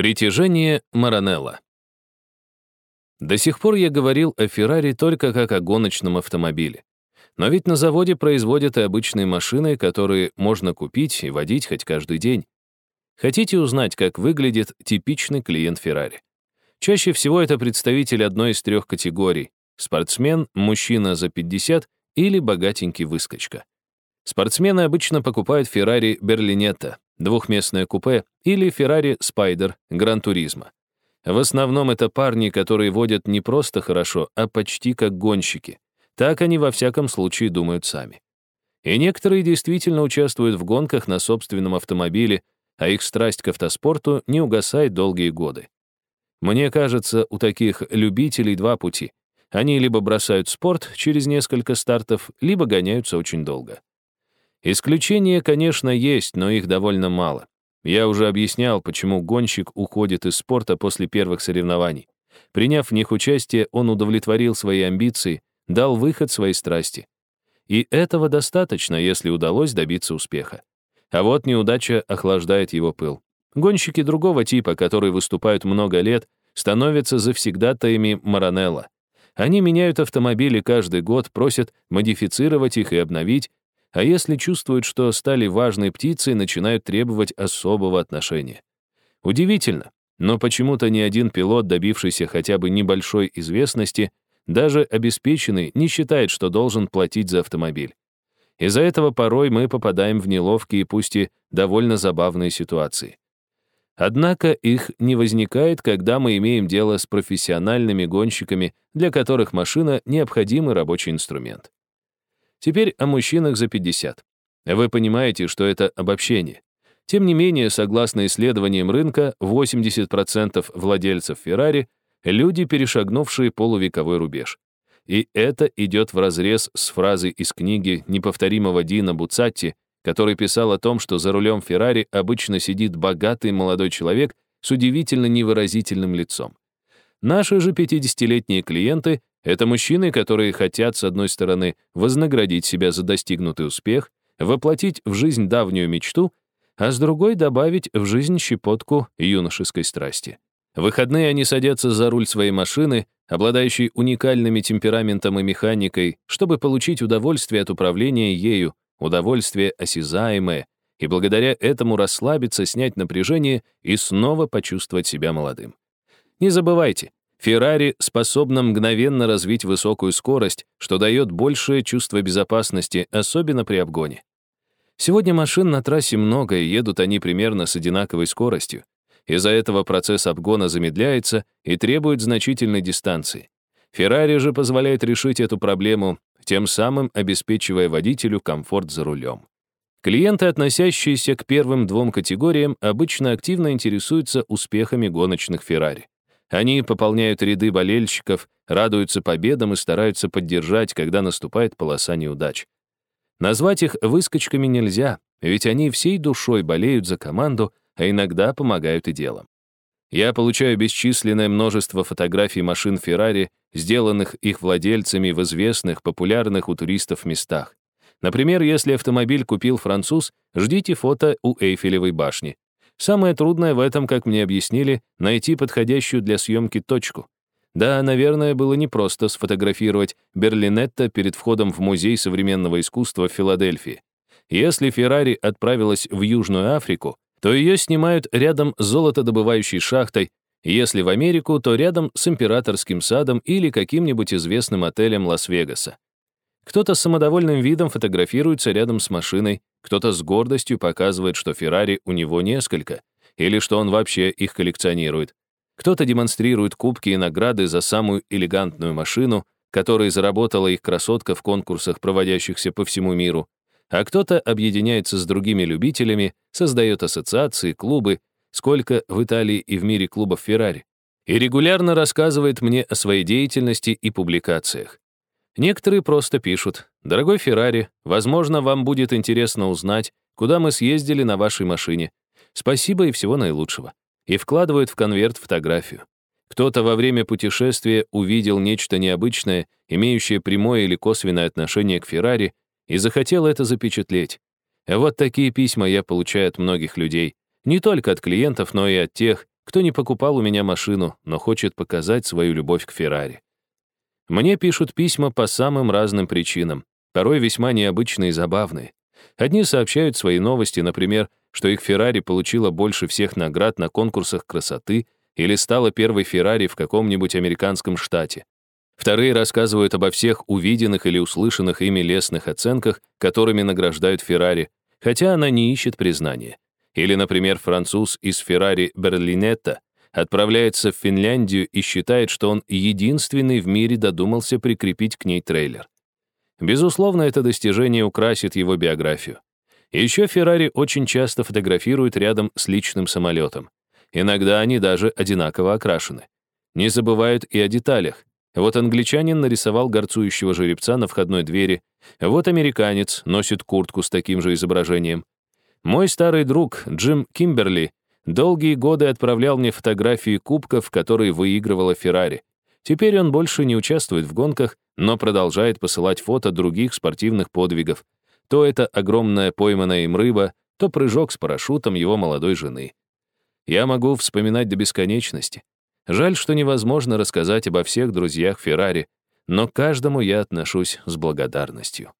Притяжение Маранелла. До сих пор я говорил о Феррари только как о гоночном автомобиле. Но ведь на заводе производят и обычные машины, которые можно купить и водить хоть каждый день. Хотите узнать, как выглядит типичный клиент Феррари? Чаще всего это представитель одной из трех категорий — спортсмен, мужчина за 50 или богатенький выскочка. Спортсмены обычно покупают Феррари Берлинетта, двухместное купе или Ferrari Spider Гран Туризма. В основном это парни, которые водят не просто хорошо, а почти как гонщики. Так они во всяком случае думают сами. И некоторые действительно участвуют в гонках на собственном автомобиле, а их страсть к автоспорту не угасает долгие годы. Мне кажется, у таких любителей два пути. Они либо бросают спорт через несколько стартов, либо гоняются очень долго. Исключения, конечно, есть, но их довольно мало. Я уже объяснял, почему гонщик уходит из спорта после первых соревнований. Приняв в них участие, он удовлетворил свои амбиции, дал выход своей страсти. И этого достаточно, если удалось добиться успеха. А вот неудача охлаждает его пыл. Гонщики другого типа, которые выступают много лет, становятся завсегдатаями Маранелла. Они меняют автомобили каждый год, просят модифицировать их и обновить, а если чувствуют, что стали важной птицей, начинают требовать особого отношения. Удивительно, но почему-то ни один пилот, добившийся хотя бы небольшой известности, даже обеспеченный, не считает, что должен платить за автомобиль. Из-за этого порой мы попадаем в неловкие, пусть и довольно забавные ситуации. Однако их не возникает, когда мы имеем дело с профессиональными гонщиками, для которых машина — необходимый рабочий инструмент. Теперь о мужчинах за 50. Вы понимаете, что это обобщение. Тем не менее, согласно исследованиям рынка, 80% владельцев Ferrari — люди, перешагнувшие полувековой рубеж. И это идет вразрез с фразой из книги неповторимого Дина Буцатти, который писал о том, что за рулем Феррари обычно сидит богатый молодой человек с удивительно невыразительным лицом. Наши же 50-летние клиенты это мужчины, которые хотят, с одной стороны, вознаградить себя за достигнутый успех, воплотить в жизнь давнюю мечту, а с другой добавить в жизнь щепотку юношеской страсти. В выходные они садятся за руль своей машины, обладающей уникальными темпераментом и механикой, чтобы получить удовольствие от управления ею, удовольствие осязаемое, и благодаря этому расслабиться, снять напряжение и снова почувствовать себя молодым. Не забывайте, Феррари способна мгновенно развить высокую скорость, что дает большее чувство безопасности, особенно при обгоне. Сегодня машин на трассе много, и едут они примерно с одинаковой скоростью. Из-за этого процесс обгона замедляется и требует значительной дистанции. Феррари же позволяет решить эту проблему, тем самым обеспечивая водителю комфорт за рулем. Клиенты, относящиеся к первым двум категориям, обычно активно интересуются успехами гоночных Феррари. Они пополняют ряды болельщиков, радуются победам и стараются поддержать, когда наступает полоса неудач. Назвать их выскочками нельзя, ведь они всей душой болеют за команду, а иногда помогают и делом. Я получаю бесчисленное множество фотографий машин Феррари, сделанных их владельцами в известных, популярных у туристов местах. Например, если автомобиль купил француз, ждите фото у Эйфелевой башни. Самое трудное в этом, как мне объяснили, найти подходящую для съемки точку. Да, наверное, было непросто сфотографировать Берлинетто перед входом в Музей современного искусства в Филадельфии. Если Феррари отправилась в Южную Африку, то ее снимают рядом с золотодобывающей шахтой, если в Америку, то рядом с императорским садом или каким-нибудь известным отелем Лас-Вегаса. Кто-то с самодовольным видом фотографируется рядом с машиной, кто-то с гордостью показывает, что Феррари у него несколько, или что он вообще их коллекционирует. Кто-то демонстрирует кубки и награды за самую элегантную машину, которой заработала их красотка в конкурсах, проводящихся по всему миру, а кто-то объединяется с другими любителями, создает ассоциации, клубы, сколько в Италии и в мире клубов Феррари, и регулярно рассказывает мне о своей деятельности и публикациях. Некоторые просто пишут, «Дорогой Феррари, возможно, вам будет интересно узнать, куда мы съездили на вашей машине. Спасибо и всего наилучшего». И вкладывают в конверт фотографию. Кто-то во время путешествия увидел нечто необычное, имеющее прямое или косвенное отношение к Феррари, и захотел это запечатлеть. Вот такие письма я получаю от многих людей, не только от клиентов, но и от тех, кто не покупал у меня машину, но хочет показать свою любовь к Феррари. Мне пишут письма по самым разным причинам, порой весьма необычные и забавные. Одни сообщают свои новости, например, что их Феррари получила больше всех наград на конкурсах красоты или стала первой Феррари в каком-нибудь американском штате. Вторые рассказывают обо всех увиденных или услышанных ими лестных оценках, которыми награждают Феррари, хотя она не ищет признания. Или, например, француз из Феррари Берлинетта отправляется в Финляндию и считает, что он единственный в мире додумался прикрепить к ней трейлер. Безусловно, это достижение украсит его биографию. Еще Феррари очень часто фотографируют рядом с личным самолетом. Иногда они даже одинаково окрашены. Не забывают и о деталях. Вот англичанин нарисовал горцующего жеребца на входной двери, вот американец носит куртку с таким же изображением. Мой старый друг Джим Кимберли долгие годы отправлял мне фотографии кубков, которые выигрывала Феррари. Теперь он больше не участвует в гонках, но продолжает посылать фото других спортивных подвигов. То это огромная пойманная им рыба, то прыжок с парашютом его молодой жены. Я могу вспоминать до бесконечности. Жаль, что невозможно рассказать обо всех друзьях Феррари, но к каждому я отношусь с благодарностью.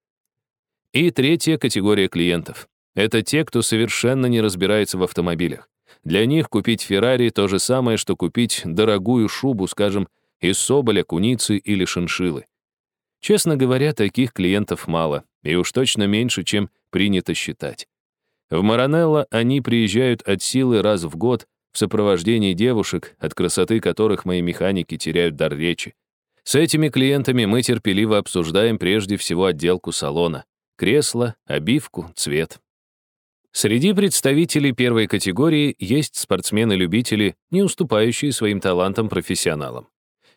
И третья категория клиентов. Это те, кто совершенно не разбирается в автомобилях. Для них купить Феррари — то же самое, что купить дорогую шубу, скажем, из соболя, куницы или шиншилы. Честно говоря, таких клиентов мало, и уж точно меньше, чем принято считать. В Маранелло они приезжают от силы раз в год в сопровождении девушек, от красоты которых мои механики теряют дар речи. С этими клиентами мы терпеливо обсуждаем прежде всего отделку салона, кресло, обивку, цвет. Среди представителей первой категории есть спортсмены-любители, не уступающие своим талантам профессионалам.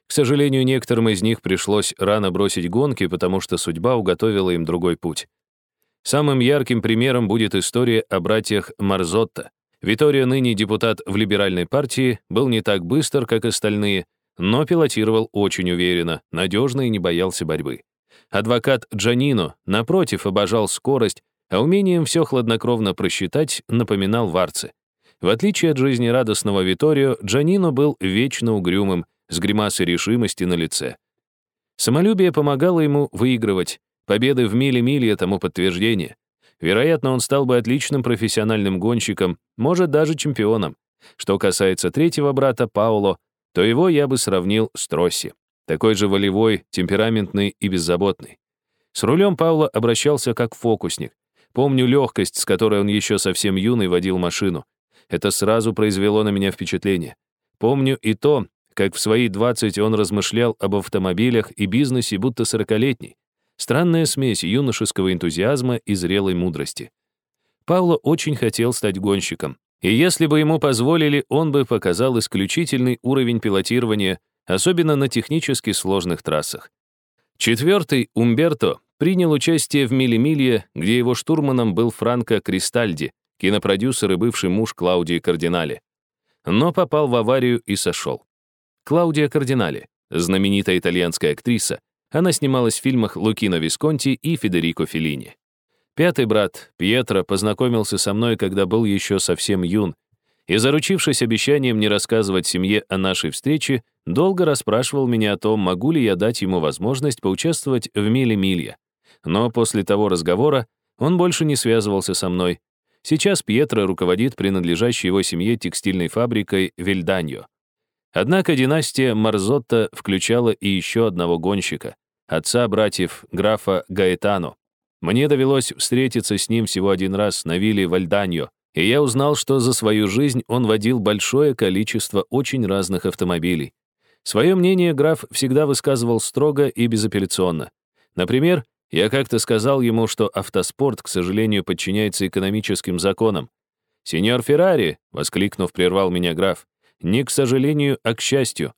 К сожалению, некоторым из них пришлось рано бросить гонки, потому что судьба уготовила им другой путь. Самым ярким примером будет история о братьях Марзотто. Виторио, ныне депутат в либеральной партии, был не так быстр, как остальные, но пилотировал очень уверенно, надежно и не боялся борьбы. Адвокат Джанино, напротив, обожал скорость, а умением все хладнокровно просчитать напоминал Варце. В отличие от жизнерадостного Виторио, Джанино был вечно угрюмым, с гримасой решимости на лице. Самолюбие помогало ему выигрывать. Победы в миле-миле тому подтверждение. Вероятно, он стал бы отличным профессиональным гонщиком, может, даже чемпионом. Что касается третьего брата, Пауло, то его я бы сравнил с Тросси. Такой же волевой, темпераментный и беззаботный. С рулем Пауло обращался как фокусник. Помню легкость, с которой он еще совсем юный водил машину. Это сразу произвело на меня впечатление. Помню и то, как в свои 20 он размышлял об автомобилях и бизнесе, будто сорокалетний. Странная смесь юношеского энтузиазма и зрелой мудрости. Павло очень хотел стать гонщиком, и если бы ему позволили, он бы показал исключительный уровень пилотирования, особенно на технически сложных трассах. Четвертый, Умберто, принял участие в «Миле-Милье», где его штурманом был Франко Кристальди, кинопродюсер и бывший муж Клаудии Кардинале. Но попал в аварию и сошел. Клаудия Кардинале, знаменитая итальянская актриса, она снималась в фильмах Лукино Висконти и Федерико Феллини. Пятый брат, Пьетро, познакомился со мной, когда был еще совсем юн, и, заручившись обещанием не рассказывать семье о нашей встрече, долго расспрашивал меня о том, могу ли я дать ему возможность поучаствовать в «Миле-Милья». Но после того разговора он больше не связывался со мной. Сейчас Пьетро руководит принадлежащей его семье текстильной фабрикой «Вильданьо». Однако династия Марзотта включала и еще одного гонщика, отца братьев графа Гаэтано. Мне довелось встретиться с ним всего один раз на вилле Вальданьо, и я узнал, что за свою жизнь он водил большое количество очень разных автомобилей. Свое мнение граф всегда высказывал строго и безапелляционно. Например, я как-то сказал ему, что автоспорт, к сожалению, подчиняется экономическим законам. «Сеньор Феррари!» — воскликнув, прервал меня граф. Не к сожалению, а к счастью.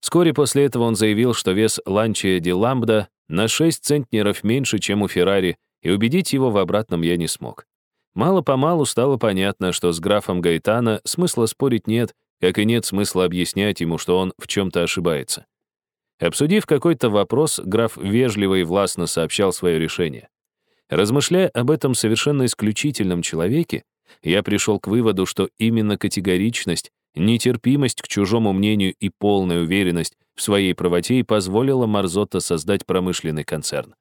Вскоре после этого он заявил, что вес Ланчия Ди Ламбда на 6 центнеров меньше, чем у Феррари, и убедить его в обратном я не смог. Мало-помалу стало понятно, что с графом Гайтана смысла спорить нет, как и нет смысла объяснять ему, что он в чем-то ошибается. Обсудив какой-то вопрос, граф вежливо и властно сообщал свое решение. Размышляя об этом совершенно исключительном человеке, я пришел к выводу, что именно категоричность Нетерпимость к чужому мнению и полная уверенность в своей правоте и позволила Марзотто создать промышленный концерн.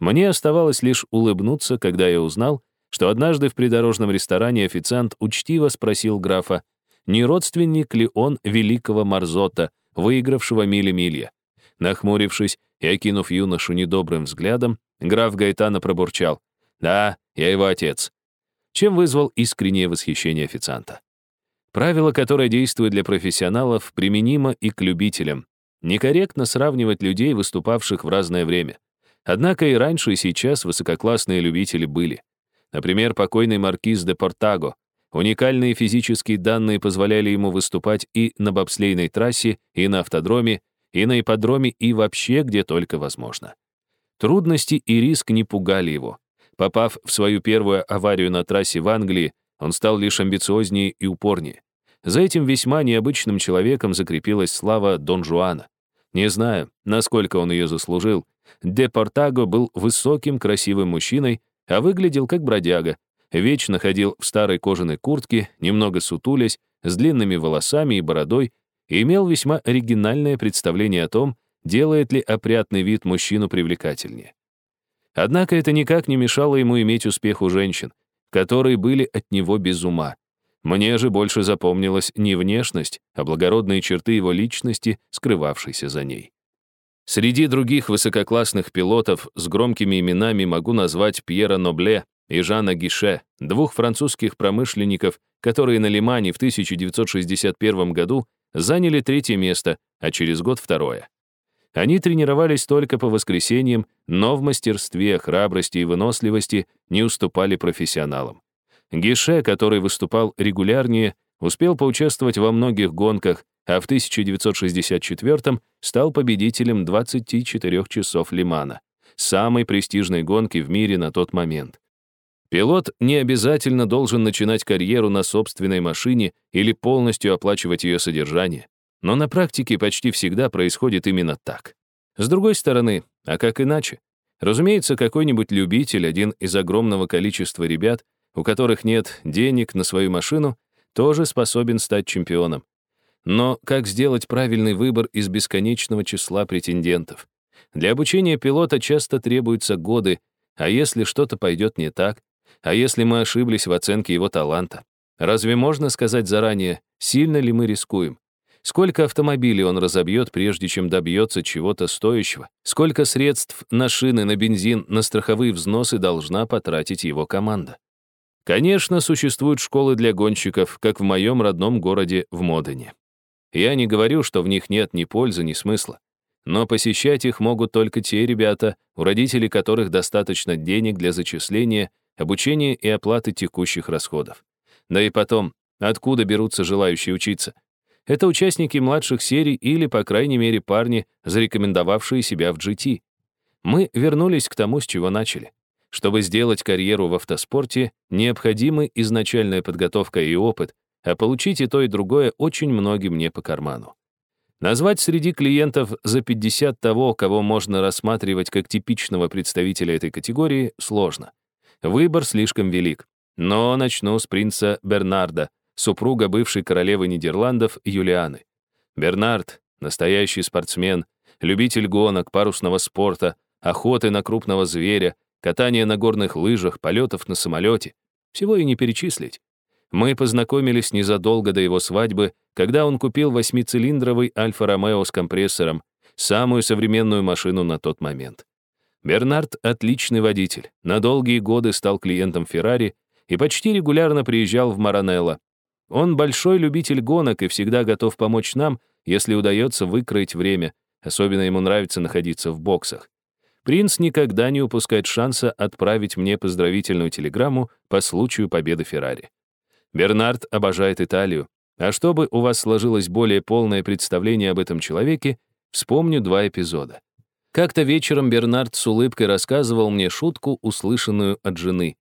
Мне оставалось лишь улыбнуться, когда я узнал, что однажды в придорожном ресторане официант учтиво спросил графа, не родственник ли он великого Марзота, выигравшего мили-милья. Нахмурившись и окинув юношу недобрым взглядом, граф Гайтана пробурчал. «Да, я его отец», чем вызвал искреннее восхищение официанта. Правило, которое действует для профессионалов, применимо и к любителям. Некорректно сравнивать людей, выступавших в разное время. Однако и раньше, и сейчас высококлассные любители были. Например, покойный маркиз де Портаго. Уникальные физические данные позволяли ему выступать и на бобслейной трассе, и на автодроме, и на ипподроме, и вообще где только возможно. Трудности и риск не пугали его. Попав в свою первую аварию на трассе в Англии, он стал лишь амбициознее и упорнее. За этим весьма необычным человеком закрепилась слава Дон Жуана. Не знаю, насколько он ее заслужил. Де Портаго был высоким, красивым мужчиной, а выглядел как бродяга. Вечно ходил в старой кожаной куртке, немного сутулясь, с длинными волосами и бородой, и имел весьма оригинальное представление о том, делает ли опрятный вид мужчину привлекательнее. Однако это никак не мешало ему иметь успех у женщин, которые были от него без ума. Мне же больше запомнилась не внешность, а благородные черты его личности, скрывавшейся за ней. Среди других высококлассных пилотов с громкими именами могу назвать Пьера Нобле и Жана Гише, двух французских промышленников, которые на Лимане в 1961 году заняли третье место, а через год второе. Они тренировались только по воскресеньям, но в мастерстве, храбрости и выносливости не уступали профессионалам. Гише, который выступал регулярнее, успел поучаствовать во многих гонках, а в 1964 стал победителем 24 часов Лимана, самой престижной гонки в мире на тот момент. Пилот не обязательно должен начинать карьеру на собственной машине или полностью оплачивать ее содержание. Но на практике почти всегда происходит именно так. С другой стороны, а как иначе? Разумеется, какой-нибудь любитель, один из огромного количества ребят, у которых нет денег на свою машину, тоже способен стать чемпионом. Но как сделать правильный выбор из бесконечного числа претендентов? Для обучения пилота часто требуются годы, а если что-то пойдет не так, а если мы ошиблись в оценке его таланта? Разве можно сказать заранее, сильно ли мы рискуем? Сколько автомобилей он разобьет, прежде чем добьется чего-то стоящего? Сколько средств на шины, на бензин, на страховые взносы должна потратить его команда? Конечно, существуют школы для гонщиков, как в моем родном городе в Модене. Я не говорю, что в них нет ни пользы, ни смысла. Но посещать их могут только те ребята, у родителей которых достаточно денег для зачисления, обучения и оплаты текущих расходов. Да и потом, откуда берутся желающие учиться? Это участники младших серий или, по крайней мере, парни, зарекомендовавшие себя в GT. Мы вернулись к тому, с чего начали. Чтобы сделать карьеру в автоспорте, необходимы изначальная подготовка и опыт, а получить и то, и другое очень многим не по карману. Назвать среди клиентов за 50 того, кого можно рассматривать как типичного представителя этой категории, сложно. Выбор слишком велик. Но начну с принца Бернарда, супруга бывшей королевы Нидерландов Юлианы. Бернард — настоящий спортсмен, любитель гонок, парусного спорта, охоты на крупного зверя, катания на горных лыжах, полетов на самолете. Всего и не перечислить. Мы познакомились незадолго до его свадьбы, когда он купил восьмицилиндровый Альфа-Ромео с компрессором, самую современную машину на тот момент. Бернард — отличный водитель, на долгие годы стал клиентом Феррари и почти регулярно приезжал в Маранелло, он большой любитель гонок и всегда готов помочь нам, если удается выкроить время. Особенно ему нравится находиться в боксах. Принц никогда не упускает шанса отправить мне поздравительную телеграмму по случаю победы Феррари. Бернард обожает Италию. А чтобы у вас сложилось более полное представление об этом человеке, вспомню два эпизода. Как-то вечером Бернард с улыбкой рассказывал мне шутку, услышанную от жены.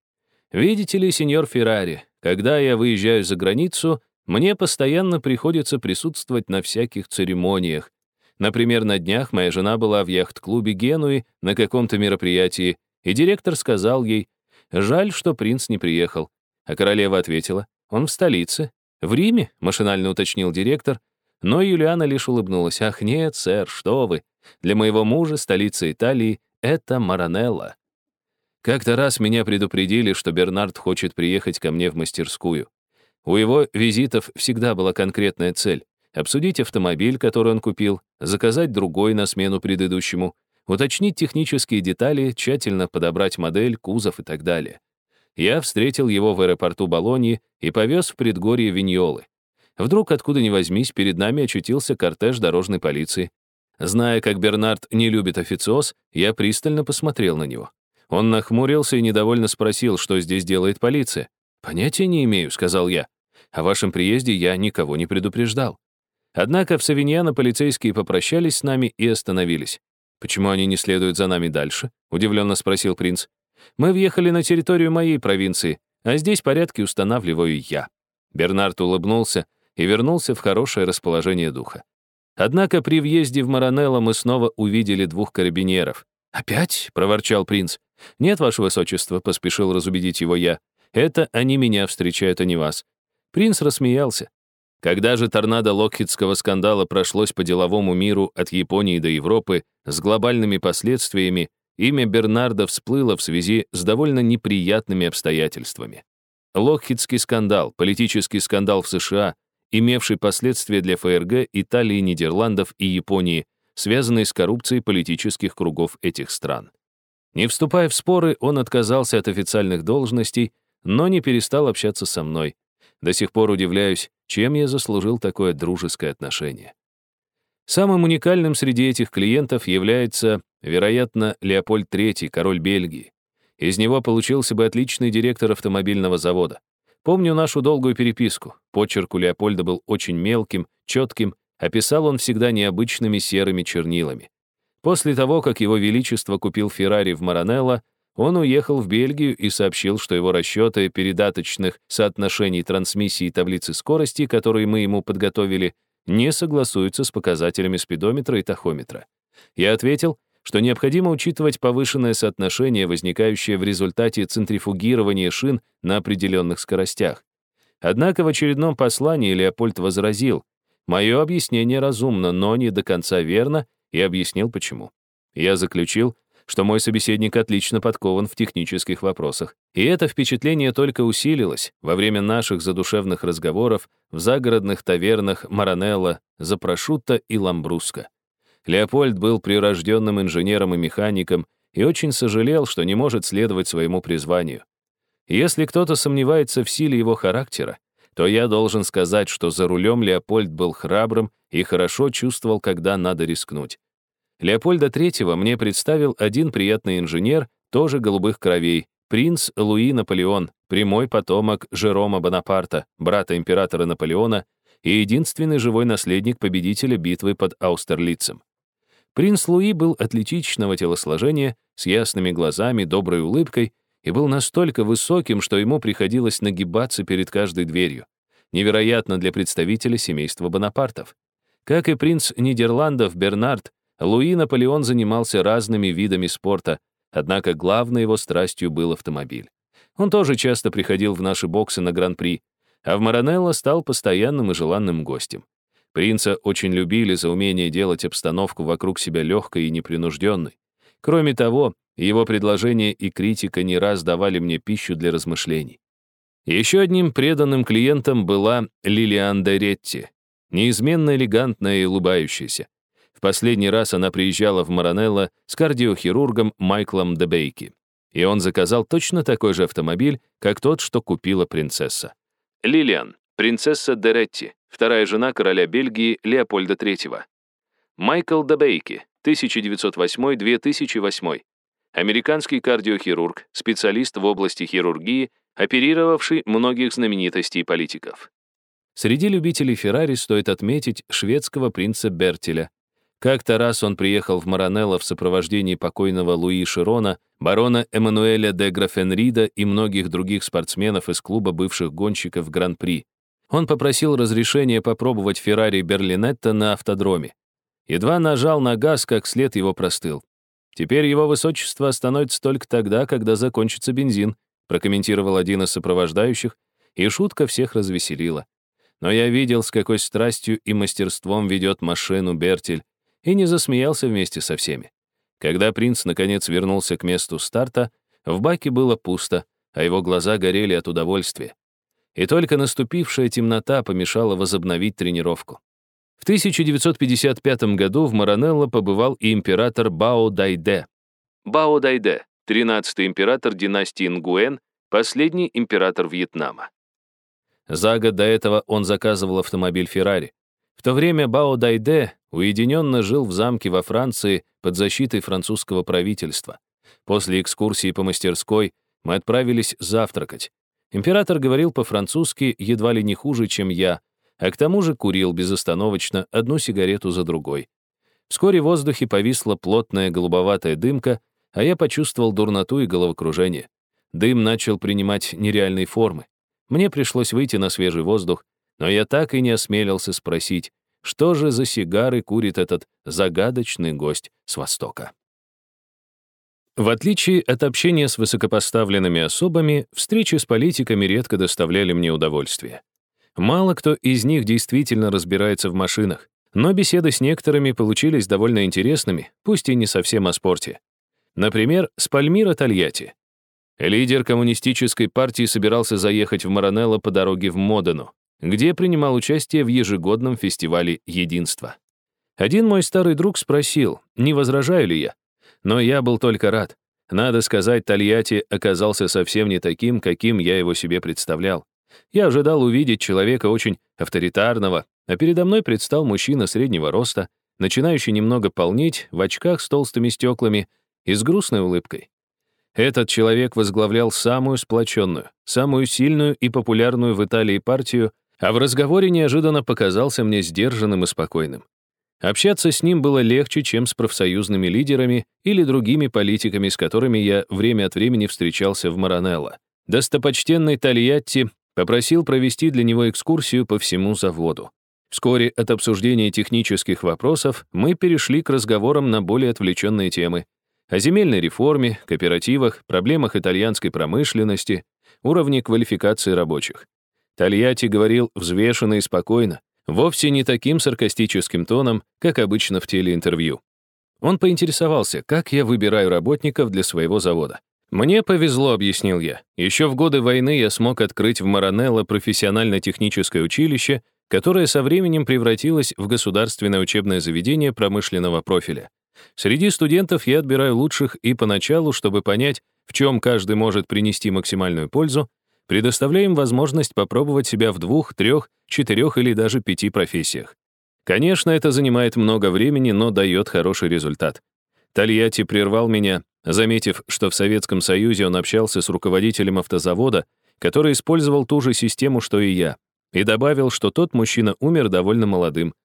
«Видите ли, сеньор Феррари, когда я выезжаю за границу, мне постоянно приходится присутствовать на всяких церемониях. Например, на днях моя жена была в яхт-клубе Генуи на каком-то мероприятии, и директор сказал ей, «Жаль, что принц не приехал». А королева ответила, «Он в столице». «В Риме?» — машинально уточнил директор. Но Юлиана лишь улыбнулась. «Ах, нет, сэр, что вы. Для моего мужа столица Италии — это Маранелла». Как-то раз меня предупредили, что Бернард хочет приехать ко мне в мастерскую. У его визитов всегда была конкретная цель — обсудить автомобиль, который он купил, заказать другой на смену предыдущему, уточнить технические детали, тщательно подобрать модель, кузов и так далее. Я встретил его в аэропорту Болоньи и повез в предгорье Виньолы. Вдруг, откуда ни возьмись, перед нами очутился кортеж дорожной полиции. Зная, как Бернард не любит официоз, я пристально посмотрел на него. Он нахмурился и недовольно спросил, что здесь делает полиция. «Понятия не имею», — сказал я. «О вашем приезде я никого не предупреждал». Однако в Савиньяно полицейские попрощались с нами и остановились. «Почему они не следуют за нами дальше?» — удивленно спросил принц. «Мы въехали на территорию моей провинции, а здесь порядки устанавливаю я». Бернард улыбнулся и вернулся в хорошее расположение духа. Однако при въезде в Маранелло мы снова увидели двух карабинеров. «Опять?» — проворчал принц. «Нет, ваше высочество», — поспешил разубедить его я. «Это они меня встречают, а не вас». Принц рассмеялся. Когда же торнадо локхитского скандала прошлось по деловому миру от Японии до Европы с глобальными последствиями, имя Бернарда всплыло в связи с довольно неприятными обстоятельствами. Локхитский скандал, политический скандал в США, имевший последствия для ФРГ, Италии, Нидерландов и Японии, связанный с коррупцией политических кругов этих стран. Не вступая в споры, он отказался от официальных должностей, но не перестал общаться со мной. До сих пор удивляюсь, чем я заслужил такое дружеское отношение. Самым уникальным среди этих клиентов является, вероятно, Леопольд III, король Бельгии. Из него получился бы отличный директор автомобильного завода. Помню нашу долгую переписку. Почерк у Леопольда был очень мелким, четким, описал он всегда необычными серыми чернилами. После того, как его величество купил Феррари в Маранелло, он уехал в Бельгию и сообщил, что его расчеты передаточных соотношений трансмиссии таблицы скорости, которые мы ему подготовили, не согласуются с показателями спидометра и тахометра. Я ответил, что необходимо учитывать повышенное соотношение, возникающее в результате центрифугирования шин на определенных скоростях. Однако в очередном послании Леопольд возразил, «Мое объяснение разумно, но не до конца верно, и объяснил, почему. Я заключил, что мой собеседник отлично подкован в технических вопросах. И это впечатление только усилилось во время наших задушевных разговоров в загородных тавернах Маранелло, Запрошутто и Ламбруско. Леопольд был прирожденным инженером и механиком и очень сожалел, что не может следовать своему призванию. Если кто-то сомневается в силе его характера, то я должен сказать, что за рулем Леопольд был храбрым и хорошо чувствовал, когда надо рискнуть. Леопольда III мне представил один приятный инженер, тоже голубых кровей, принц Луи Наполеон, прямой потомок Жерома Бонапарта, брата императора Наполеона и единственный живой наследник победителя битвы под Аустерлицем. Принц Луи был атлетичного телосложения, с ясными глазами, доброй улыбкой и был настолько высоким, что ему приходилось нагибаться перед каждой дверью. Невероятно для представителя семейства Бонапартов. Как и принц Нидерландов Бернард, Луи Наполеон занимался разными видами спорта, однако главной его страстью был автомобиль. Он тоже часто приходил в наши боксы на Гран-при, а в Маранелло стал постоянным и желанным гостем. Принца очень любили за умение делать обстановку вокруг себя легкой и непринужденной. Кроме того, его предложения и критика не раз давали мне пищу для размышлений. Еще одним преданным клиентом была Лилиан Деретти, неизменно элегантная и улыбающаяся. В последний раз она приезжала в Маранелло с кардиохирургом Майклом Дебейки, и он заказал точно такой же автомобиль, как тот, что купила принцесса. Лилиан, принцесса Деретти, вторая жена короля Бельгии Леопольда III. Майкл Дебейки, 1908-2008. Американский кардиохирург, специалист в области хирургии, оперировавший многих знаменитостей и политиков. Среди любителей Феррари стоит отметить шведского принца Бертеля. Как-то раз он приехал в Маранелло в сопровождении покойного Луи Широна, барона Эммануэля де Графенрида и многих других спортсменов из клуба бывших гонщиков Гран-при. Он попросил разрешения попробовать Феррари Берлинетто на автодроме. Едва нажал на газ, как след его простыл. «Теперь его высочество остановится только тогда, когда закончится бензин», прокомментировал один из сопровождающих, и шутка всех развеселила. но я видел, с какой страстью и мастерством ведет машину Бертель, и не засмеялся вместе со всеми. Когда принц наконец вернулся к месту старта, в баке было пусто, а его глаза горели от удовольствия. И только наступившая темнота помешала возобновить тренировку. В 1955 году в Маранелло побывал и император Бао Дайде. Бао Дайде, 13-й император династии Нгуэн, последний император Вьетнама. За год до этого он заказывал автомобиль Феррари. В то время Бао Дайде уединенно жил в замке во Франции под защитой французского правительства. После экскурсии по мастерской мы отправились завтракать. Император говорил по-французски едва ли не хуже, чем я, а к тому же курил безостановочно одну сигарету за другой. Вскоре в воздухе повисла плотная голубоватая дымка, а я почувствовал дурноту и головокружение. Дым начал принимать нереальные формы. Мне пришлось выйти на свежий воздух, но я так и не осмелился спросить, что же за сигары курит этот загадочный гость с Востока. В отличие от общения с высокопоставленными особами, встречи с политиками редко доставляли мне удовольствие. Мало кто из них действительно разбирается в машинах, но беседы с некоторыми получились довольно интересными, пусть и не совсем о спорте. Например, с Пальмира Тольятти. Лидер коммунистической партии собирался заехать в Маранелло по дороге в Модену, где принимал участие в ежегодном фестивале единства. Один мой старый друг спросил, не возражаю ли я. Но я был только рад. Надо сказать, Тольятти оказался совсем не таким, каким я его себе представлял. Я ожидал увидеть человека очень авторитарного, а передо мной предстал мужчина среднего роста, начинающий немного полнеть, в очках с толстыми стеклами и с грустной улыбкой. Этот человек возглавлял самую сплоченную, самую сильную и популярную в Италии партию, а в разговоре неожиданно показался мне сдержанным и спокойным. Общаться с ним было легче, чем с профсоюзными лидерами или другими политиками, с которыми я время от времени встречался в Маранелло. Достопочтенный Тольятти попросил провести для него экскурсию по всему заводу. Вскоре от обсуждения технических вопросов мы перешли к разговорам на более отвлеченные темы о земельной реформе, кооперативах, проблемах итальянской промышленности, уровне квалификации рабочих. Тольятти говорил взвешенно и спокойно, Вовсе не таким саркастическим тоном, как обычно в телеинтервью. Он поинтересовался, как я выбираю работников для своего завода. «Мне повезло», — объяснил я. «Еще в годы войны я смог открыть в Маранелло профессионально-техническое училище, которое со временем превратилось в государственное учебное заведение промышленного профиля. Среди студентов я отбираю лучших и поначалу, чтобы понять, в чем каждый может принести максимальную пользу, Предоставляем возможность попробовать себя в двух, трех, четырех или даже пяти профессиях. Конечно, это занимает много времени, но дает хороший результат. Тольятти прервал меня, заметив, что в Советском Союзе он общался с руководителем автозавода, который использовал ту же систему, что и я, и добавил, что тот мужчина умер довольно молодым.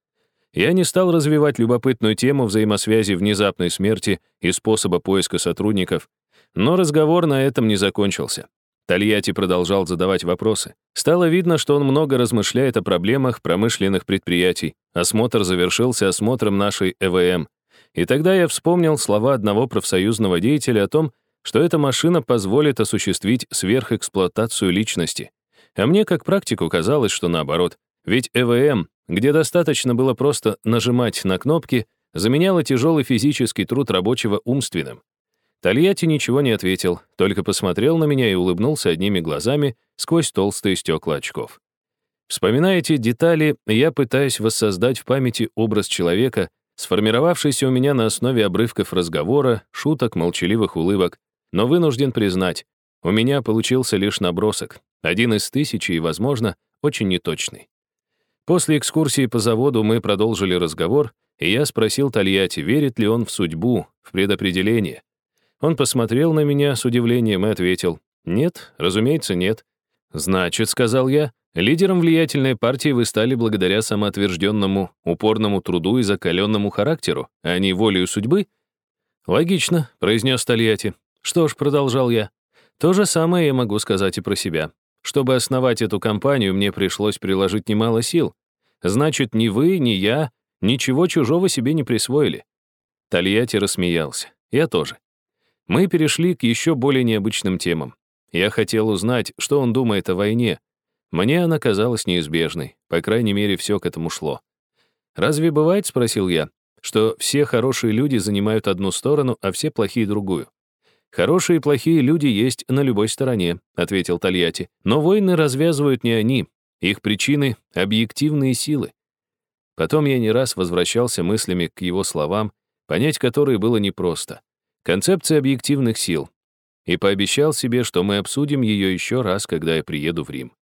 Я не стал развивать любопытную тему взаимосвязи внезапной смерти и способа поиска сотрудников, но разговор на этом не закончился. Тольятти продолжал задавать вопросы. Стало видно, что он много размышляет о проблемах промышленных предприятий. Осмотр завершился осмотром нашей ЭВМ. И тогда я вспомнил слова одного профсоюзного деятеля о том, что эта машина позволит осуществить сверхэксплуатацию личности. А мне как практику казалось, что наоборот. Ведь ЭВМ, где достаточно было просто нажимать на кнопки, заменяла тяжелый физический труд рабочего умственным. Тольятти ничего не ответил, только посмотрел на меня и улыбнулся одними глазами сквозь толстые стекла очков. Вспоминая эти детали, я пытаюсь воссоздать в памяти образ человека, сформировавшийся у меня на основе обрывков разговора, шуток, молчаливых улыбок, но вынужден признать, у меня получился лишь набросок, один из тысячи и, возможно, очень неточный. После экскурсии по заводу мы продолжили разговор, и я спросил Тольятти, верит ли он в судьбу, в предопределение. Он посмотрел на меня с удивлением и ответил, «Нет, разумеется, нет». «Значит», — сказал я, «лидером влиятельной партии вы стали благодаря самоотвержденному, упорному труду и закаленному характеру, а не волею судьбы?» «Логично», — произнес Тольятти. «Что ж», — продолжал я, «то же самое я могу сказать и про себя. Чтобы основать эту компанию, мне пришлось приложить немало сил. Значит, ни вы, ни я ничего чужого себе не присвоили». Тольятти рассмеялся. Я тоже. Мы перешли к еще более необычным темам. Я хотел узнать, что он думает о войне. Мне она казалась неизбежной, по крайней мере, все к этому шло. «Разве бывает, — спросил я, — что все хорошие люди занимают одну сторону, а все плохие — другую?» «Хорошие и плохие люди есть на любой стороне», — ответил Тольятти. «Но войны развязывают не они. Их причины — объективные силы». Потом я не раз возвращался мыслями к его словам, понять которые было непросто. Концепция объективных сил. И пообещал себе, что мы обсудим ее еще раз, когда я приеду в Рим.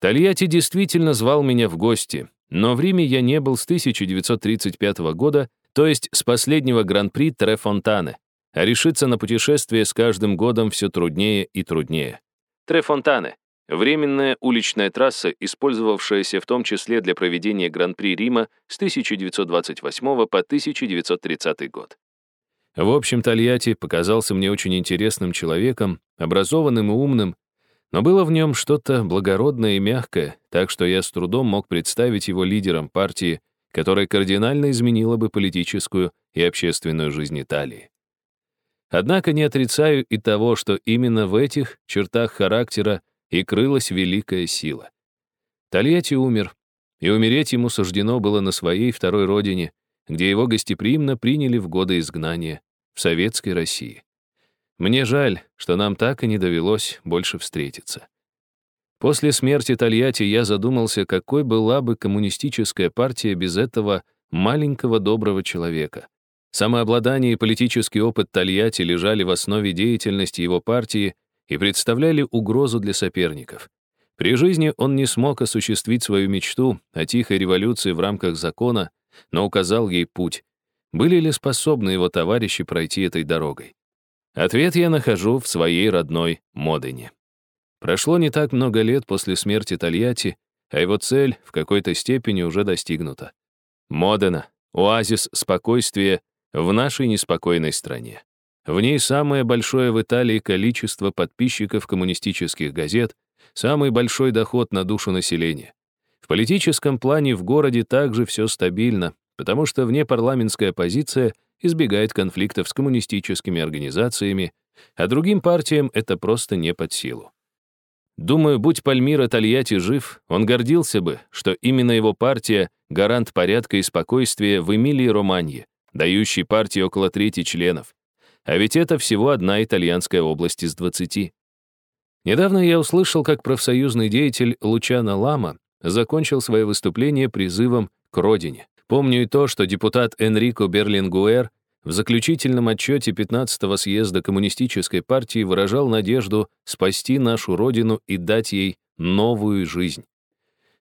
Тольятти действительно звал меня в гости, но в Риме я не был с 1935 года, то есть с последнего гран-при Трефонтане, а решиться на путешествие с каждым годом все труднее и труднее. Трефонтане — временная уличная трасса, использовавшаяся в том числе для проведения Гран-при Рима с 1928 по 1930 год. В общем, Тольятти показался мне очень интересным человеком, образованным и умным, но было в нем что-то благородное и мягкое, так что я с трудом мог представить его лидером партии, которая кардинально изменила бы политическую и общественную жизнь Италии. Однако не отрицаю и того, что именно в этих чертах характера и крылась великая сила. Тольятти умер, и умереть ему суждено было на своей второй родине, где его гостеприимно приняли в годы изгнания, в Советской России. Мне жаль, что нам так и не довелось больше встретиться. После смерти Тольятти я задумался, какой была бы коммунистическая партия без этого маленького доброго человека. Самообладание и политический опыт Тольятти лежали в основе деятельности его партии и представляли угрозу для соперников. При жизни он не смог осуществить свою мечту о тихой революции в рамках закона, но указал ей путь. Были ли способны его товарищи пройти этой дорогой? Ответ я нахожу в своей родной Модене. Прошло не так много лет после смерти Тольятти, а его цель в какой-то степени уже достигнута. Модена — оазис спокойствия в нашей неспокойной стране. В ней самое большое в Италии количество подписчиков коммунистических газет, самый большой доход на душу населения. В политическом плане в городе также все стабильно, потому что внепарламентская оппозиция избегает конфликтов с коммунистическими организациями, а другим партиям это просто не под силу. Думаю, будь Пальмира Тольятти жив, он гордился бы, что именно его партия — гарант порядка и спокойствия в Эмилии-Романье, дающий партии около трети членов. А ведь это всего одна итальянская область из 20. Недавно я услышал, как профсоюзный деятель Лучано Лама закончил свое выступление призывом к родине. Помню и то, что депутат Энрико Берлингуэр в заключительном отчете 15-го съезда Коммунистической партии выражал надежду спасти нашу родину и дать ей новую жизнь.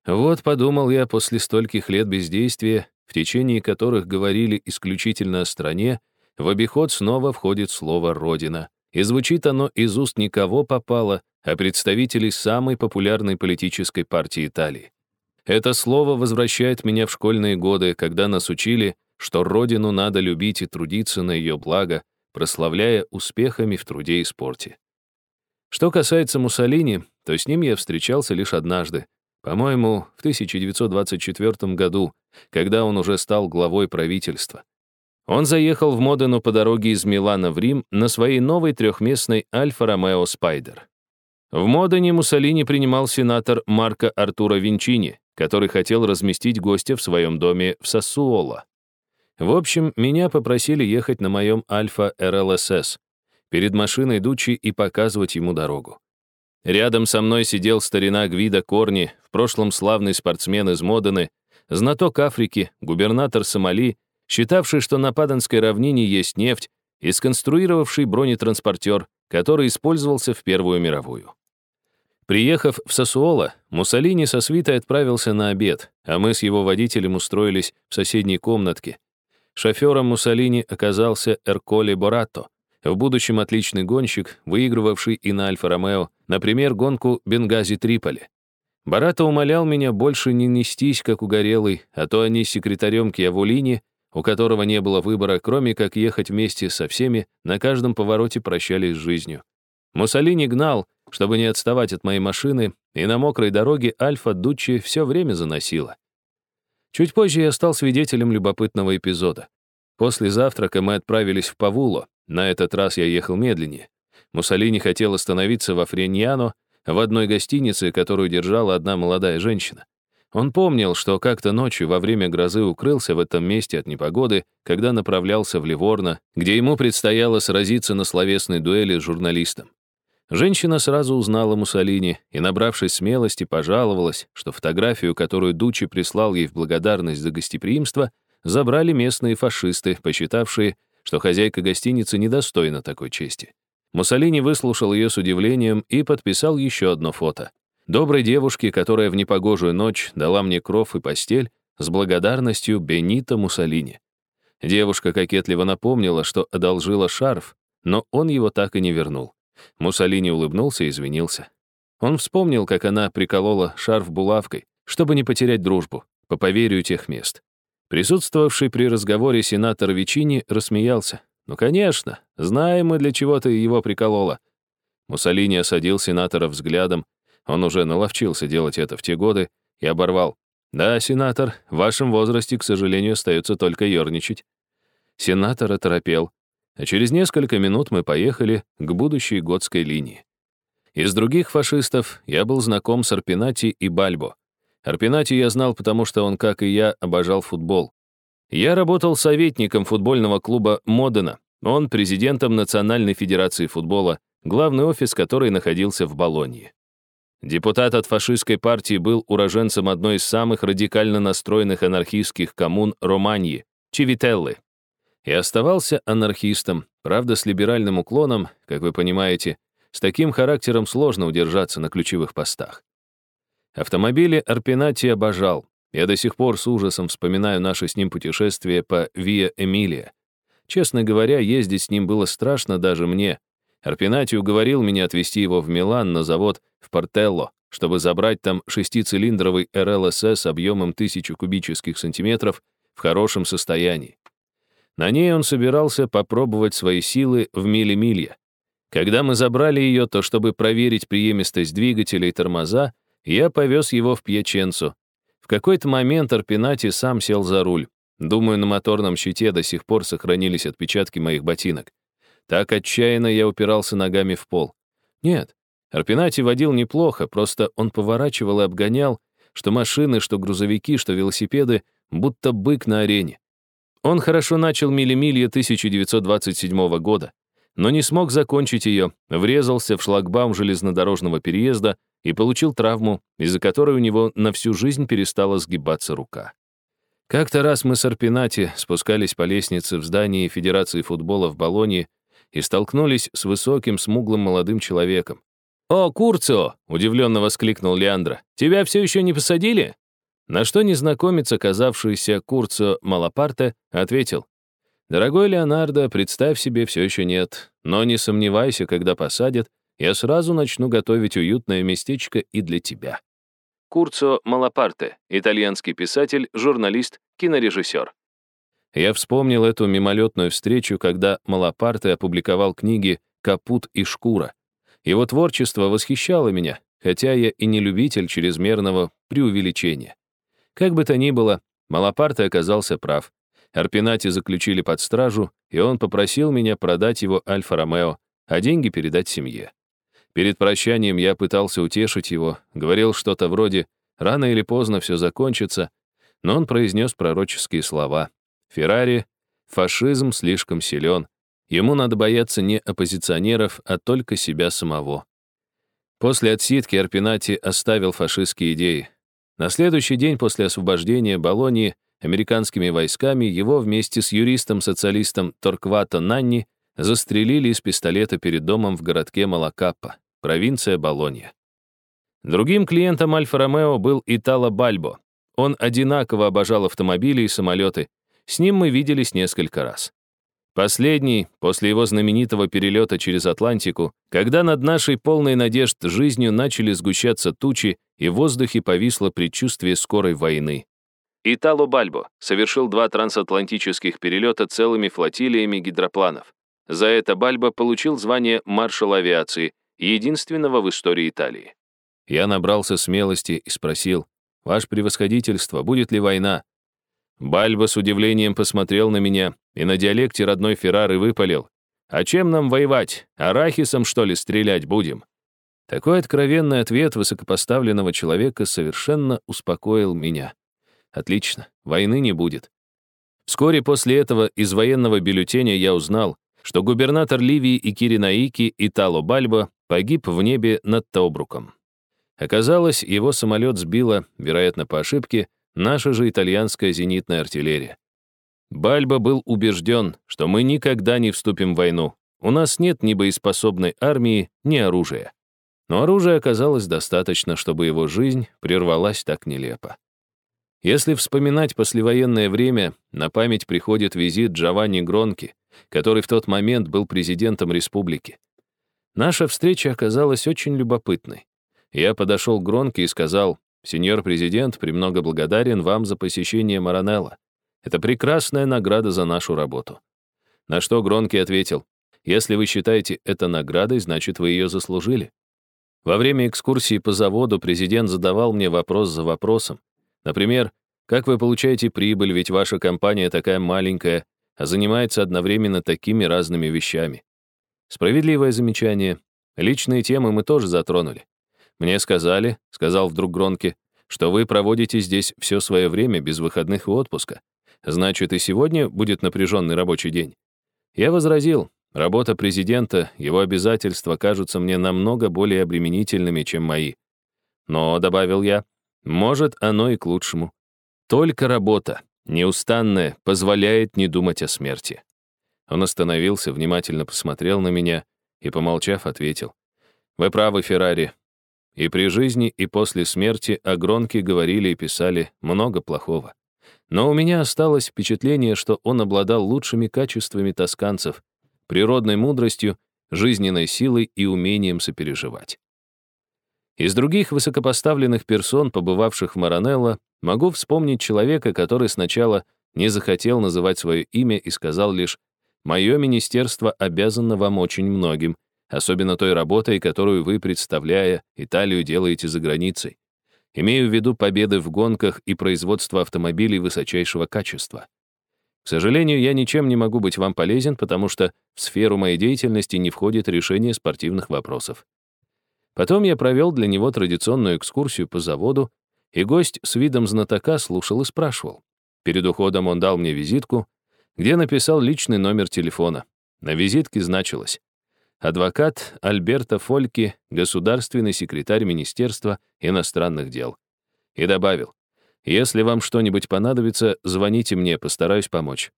Вот, подумал я, после стольких лет бездействия, в течение которых говорили исключительно о стране, в обиход снова входит слово «родина». И звучит оно из уст никого попало, а представителей самой популярной политической партии Италии. Это слово возвращает меня в школьные годы, когда нас учили, что родину надо любить и трудиться на ее благо, прославляя успехами в труде и спорте. Что касается Муссолини, то с ним я встречался лишь однажды, по-моему, в 1924 году, когда он уже стал главой правительства. Он заехал в Модену по дороге из Милана в Рим на своей новой трехместной Альфа-Ромео Спайдер. В Модене Муссолини принимал сенатор Марко Артуро Винчини, который хотел разместить гостя в своем доме в Сассуоло. В общем, меня попросили ехать на моем Альфа РЛСС, перед машиной Дучи и показывать ему дорогу. Рядом со мной сидел старина Гвида Корни, в прошлом славный спортсмен из Модены, знаток Африки, губернатор Сомали, считавший, что на Паданской равнине есть нефть, и сконструировавший бронетранспортер, который использовался в Первую мировую. Приехав в Сосуоло, Муссолини со свитой отправился на обед, а мы с его водителем устроились в соседней комнатке. Шофером Муссолини оказался Эрколи Боратто, в будущем отличный гонщик, выигрывавший и на Альфа-Ромео, например, гонку Бенгази-Триполи. Барато умолял меня больше не нестись, как угорелый, а то они с секретарем Киавулини, у которого не было выбора, кроме как ехать вместе со всеми, на каждом повороте прощались с жизнью. Муссолини гнал, чтобы не отставать от моей машины, и на мокрой дороге Альфа Дуччи все время заносила. Чуть позже я стал свидетелем любопытного эпизода. После завтрака мы отправились в Павуло, на этот раз я ехал медленнее. Муссолини хотел остановиться во Френьяно, в одной гостинице, которую держала одна молодая женщина. Он помнил, что как-то ночью во время грозы укрылся в этом месте от непогоды, когда направлялся в Ливорно, где ему предстояло сразиться на словесной дуэли с журналистом. Женщина сразу узнала Муссолини и, набравшись смелости, пожаловалась, что фотографию, которую Дучи прислал ей в благодарность за гостеприимство, забрали местные фашисты, посчитавшие, что хозяйка гостиницы недостойна такой чести. Муссолини выслушал ее с удивлением и подписал еще одно фото. Доброй девушке, которая в непогожую ночь дала мне кров и постель, с благодарностью Бенито Муссолини. Девушка кокетливо напомнила, что одолжила шарф, но он его так и не вернул. Муссолини улыбнулся и извинился. Он вспомнил, как она приколола шарф булавкой, чтобы не потерять дружбу, по поверью тех мест. Присутствовавший при разговоре сенатор Вичини рассмеялся. «Ну, конечно, знаем мы, для чего ты его приколола». Муссолини осадил сенатора взглядом, он уже наловчился делать это в те годы, и оборвал. «Да, сенатор, в вашем возрасте, к сожалению, остается только ерничать». Сенатор оторопел, а через несколько минут мы поехали к будущей готской линии. Из других фашистов я был знаком с Арпинати и Бальбо. Арпинати я знал, потому что он, как и я, обожал футбол. Я работал советником футбольного клуба «Модена», он президентом Национальной федерации футбола, главный офис которой находился в Болонье. Депутат от фашистской партии был уроженцем одной из самых радикально настроенных анархистских коммун Романьи, Чивителлы и оставался анархистом, правда, с либеральным уклоном, как вы понимаете, с таким характером сложно удержаться на ключевых постах. Автомобили Арпинати обожал. Я до сих пор с ужасом вспоминаю наше с ним путешествие по Виа Эмилия. Честно говоря, ездить с ним было страшно даже мне. Арпинати уговорил меня отвезти его в Милан на завод в Портелло, чтобы забрать там шестицилиндровый РЛСС объемом тысячу кубических сантиметров в хорошем состоянии. На ней он собирался попробовать свои силы в мили-милья. Когда мы забрали ее, то чтобы проверить приемистость двигателя и тормоза, я повез его в Пьяченцу. В какой-то момент Арпинати сам сел за руль. Думаю, на моторном щите до сих пор сохранились отпечатки моих ботинок. Так отчаянно я упирался ногами в пол. Нет, Арпинати водил неплохо, просто он поворачивал и обгонял, что машины, что грузовики, что велосипеды, будто бык на арене. Он хорошо начал милимилье 1927 года, но не смог закончить ее, врезался в шлагбаум железнодорожного переезда и получил травму, из-за которой у него на всю жизнь перестала сгибаться рука. Как-то раз мы с Арпинати спускались по лестнице в здании Федерации футбола в Болонье и столкнулись с высоким, смуглым молодым человеком. «О, Курцио!» — удивленно воскликнул Леандро. «Тебя все еще не посадили?» На что незнакомец, оказавшийся Курцо Малапарте, ответил, «Дорогой Леонардо, представь себе, все еще нет, но не сомневайся, когда посадят, я сразу начну готовить уютное местечко и для тебя». Курцо Малапарте, итальянский писатель, журналист, кинорежиссер. Я вспомнил эту мимолетную встречу, когда Малапарте опубликовал книги «Капут и шкура». Его творчество восхищало меня, хотя я и не любитель чрезмерного преувеличения. Как бы то ни было, Малапарте оказался прав. Арпинати заключили под стражу, и он попросил меня продать его Альфа-Ромео, а деньги передать семье. Перед прощанием я пытался утешить его, говорил что-то вроде «рано или поздно все закончится», но он произнес пророческие слова. «Феррари, фашизм слишком силен. Ему надо бояться не оппозиционеров, а только себя самого». После отсидки Арпинати оставил фашистские идеи. На следующий день после освобождения Болонии американскими войсками его вместе с юристом-социалистом Торквато Нанни застрелили из пистолета перед домом в городке Малакаппа, провинция Болонья. Другим клиентом Альфа-Ромео был Итало Бальбо. Он одинаково обожал автомобили и самолеты. С ним мы виделись несколько раз. Последний, после его знаменитого перелета через Атлантику, когда над нашей полной надежд жизнью начали сгущаться тучи, и в воздухе повисло предчувствие скорой войны. Итало Бальбо совершил два трансатлантических перелета целыми флотилиями гидропланов. За это Бальбо получил звание маршала авиации, единственного в истории Италии. Я набрался смелости и спросил, «Ваше превосходительство, будет ли война?» Бальбо с удивлением посмотрел на меня и на диалекте родной Феррары выпалил. «А чем нам воевать? Арахисом, что ли, стрелять будем?» Такой откровенный ответ высокопоставленного человека совершенно успокоил меня. Отлично, войны не будет. Вскоре после этого из военного бюллетеня я узнал, что губернатор Ливии и Киринаики Итало Бальбо погиб в небе над Тобруком. Оказалось, его самолет сбила, вероятно, по ошибке, наша же итальянская зенитная артиллерия. Бальбо был убежден, что мы никогда не вступим в войну. У нас нет ни боеспособной армии, ни оружия. Но оружия оказалось достаточно, чтобы его жизнь прервалась так нелепо. Если вспоминать послевоенное время, на память приходит визит Джованни Гронки, который в тот момент был президентом республики. Наша встреча оказалась очень любопытной. Я подошел к Гронке и сказал, «Сеньор президент, премного благодарен вам за посещение Маранелла. Это прекрасная награда за нашу работу». На что Гронки ответил, «Если вы считаете это наградой, значит, вы ее заслужили». Во время экскурсии по заводу президент задавал мне вопрос за вопросом. Например, как вы получаете прибыль, ведь ваша компания такая маленькая, а занимается одновременно такими разными вещами. Справедливое замечание. Личные темы мы тоже затронули. Мне сказали, сказал вдруг Гронки, что вы проводите здесь все свое время без выходных и отпуска. Значит, и сегодня будет напряженный рабочий день. Я возразил, работа президента, его обязательства кажутся мне намного более обременительными, чем мои. Но, добавил я, может, оно и к лучшему. Только работа, неустанная, позволяет не думать о смерти. Он остановился, внимательно посмотрел на меня и, помолчав, ответил. «Вы правы, Феррари. И при жизни, и после смерти о Гронке говорили и писали много плохого. Но у меня осталось впечатление, что он обладал лучшими качествами тосканцев, природной мудростью, жизненной силой и умением сопереживать. Из других высокопоставленных персон, побывавших в Маранелло, могу вспомнить человека, который сначала не захотел называть свое имя и сказал лишь «Мое министерство обязано вам очень многим, особенно той работой, которую вы, представляя Италию, делаете за границей. Имею в виду победы в гонках и производство автомобилей высочайшего качества. К сожалению, я ничем не могу быть вам полезен, потому что в сферу моей деятельности не входит решение спортивных вопросов. Потом я провел для него традиционную экскурсию по заводу, и гость с видом знатока слушал и спрашивал. Перед уходом он дал мне визитку, где написал личный номер телефона. На визитке значилось «Адвокат Альберто Фольки, государственный секретарь Министерства иностранных дел». И добавил «Если вам что-нибудь понадобится, звоните мне, постараюсь помочь».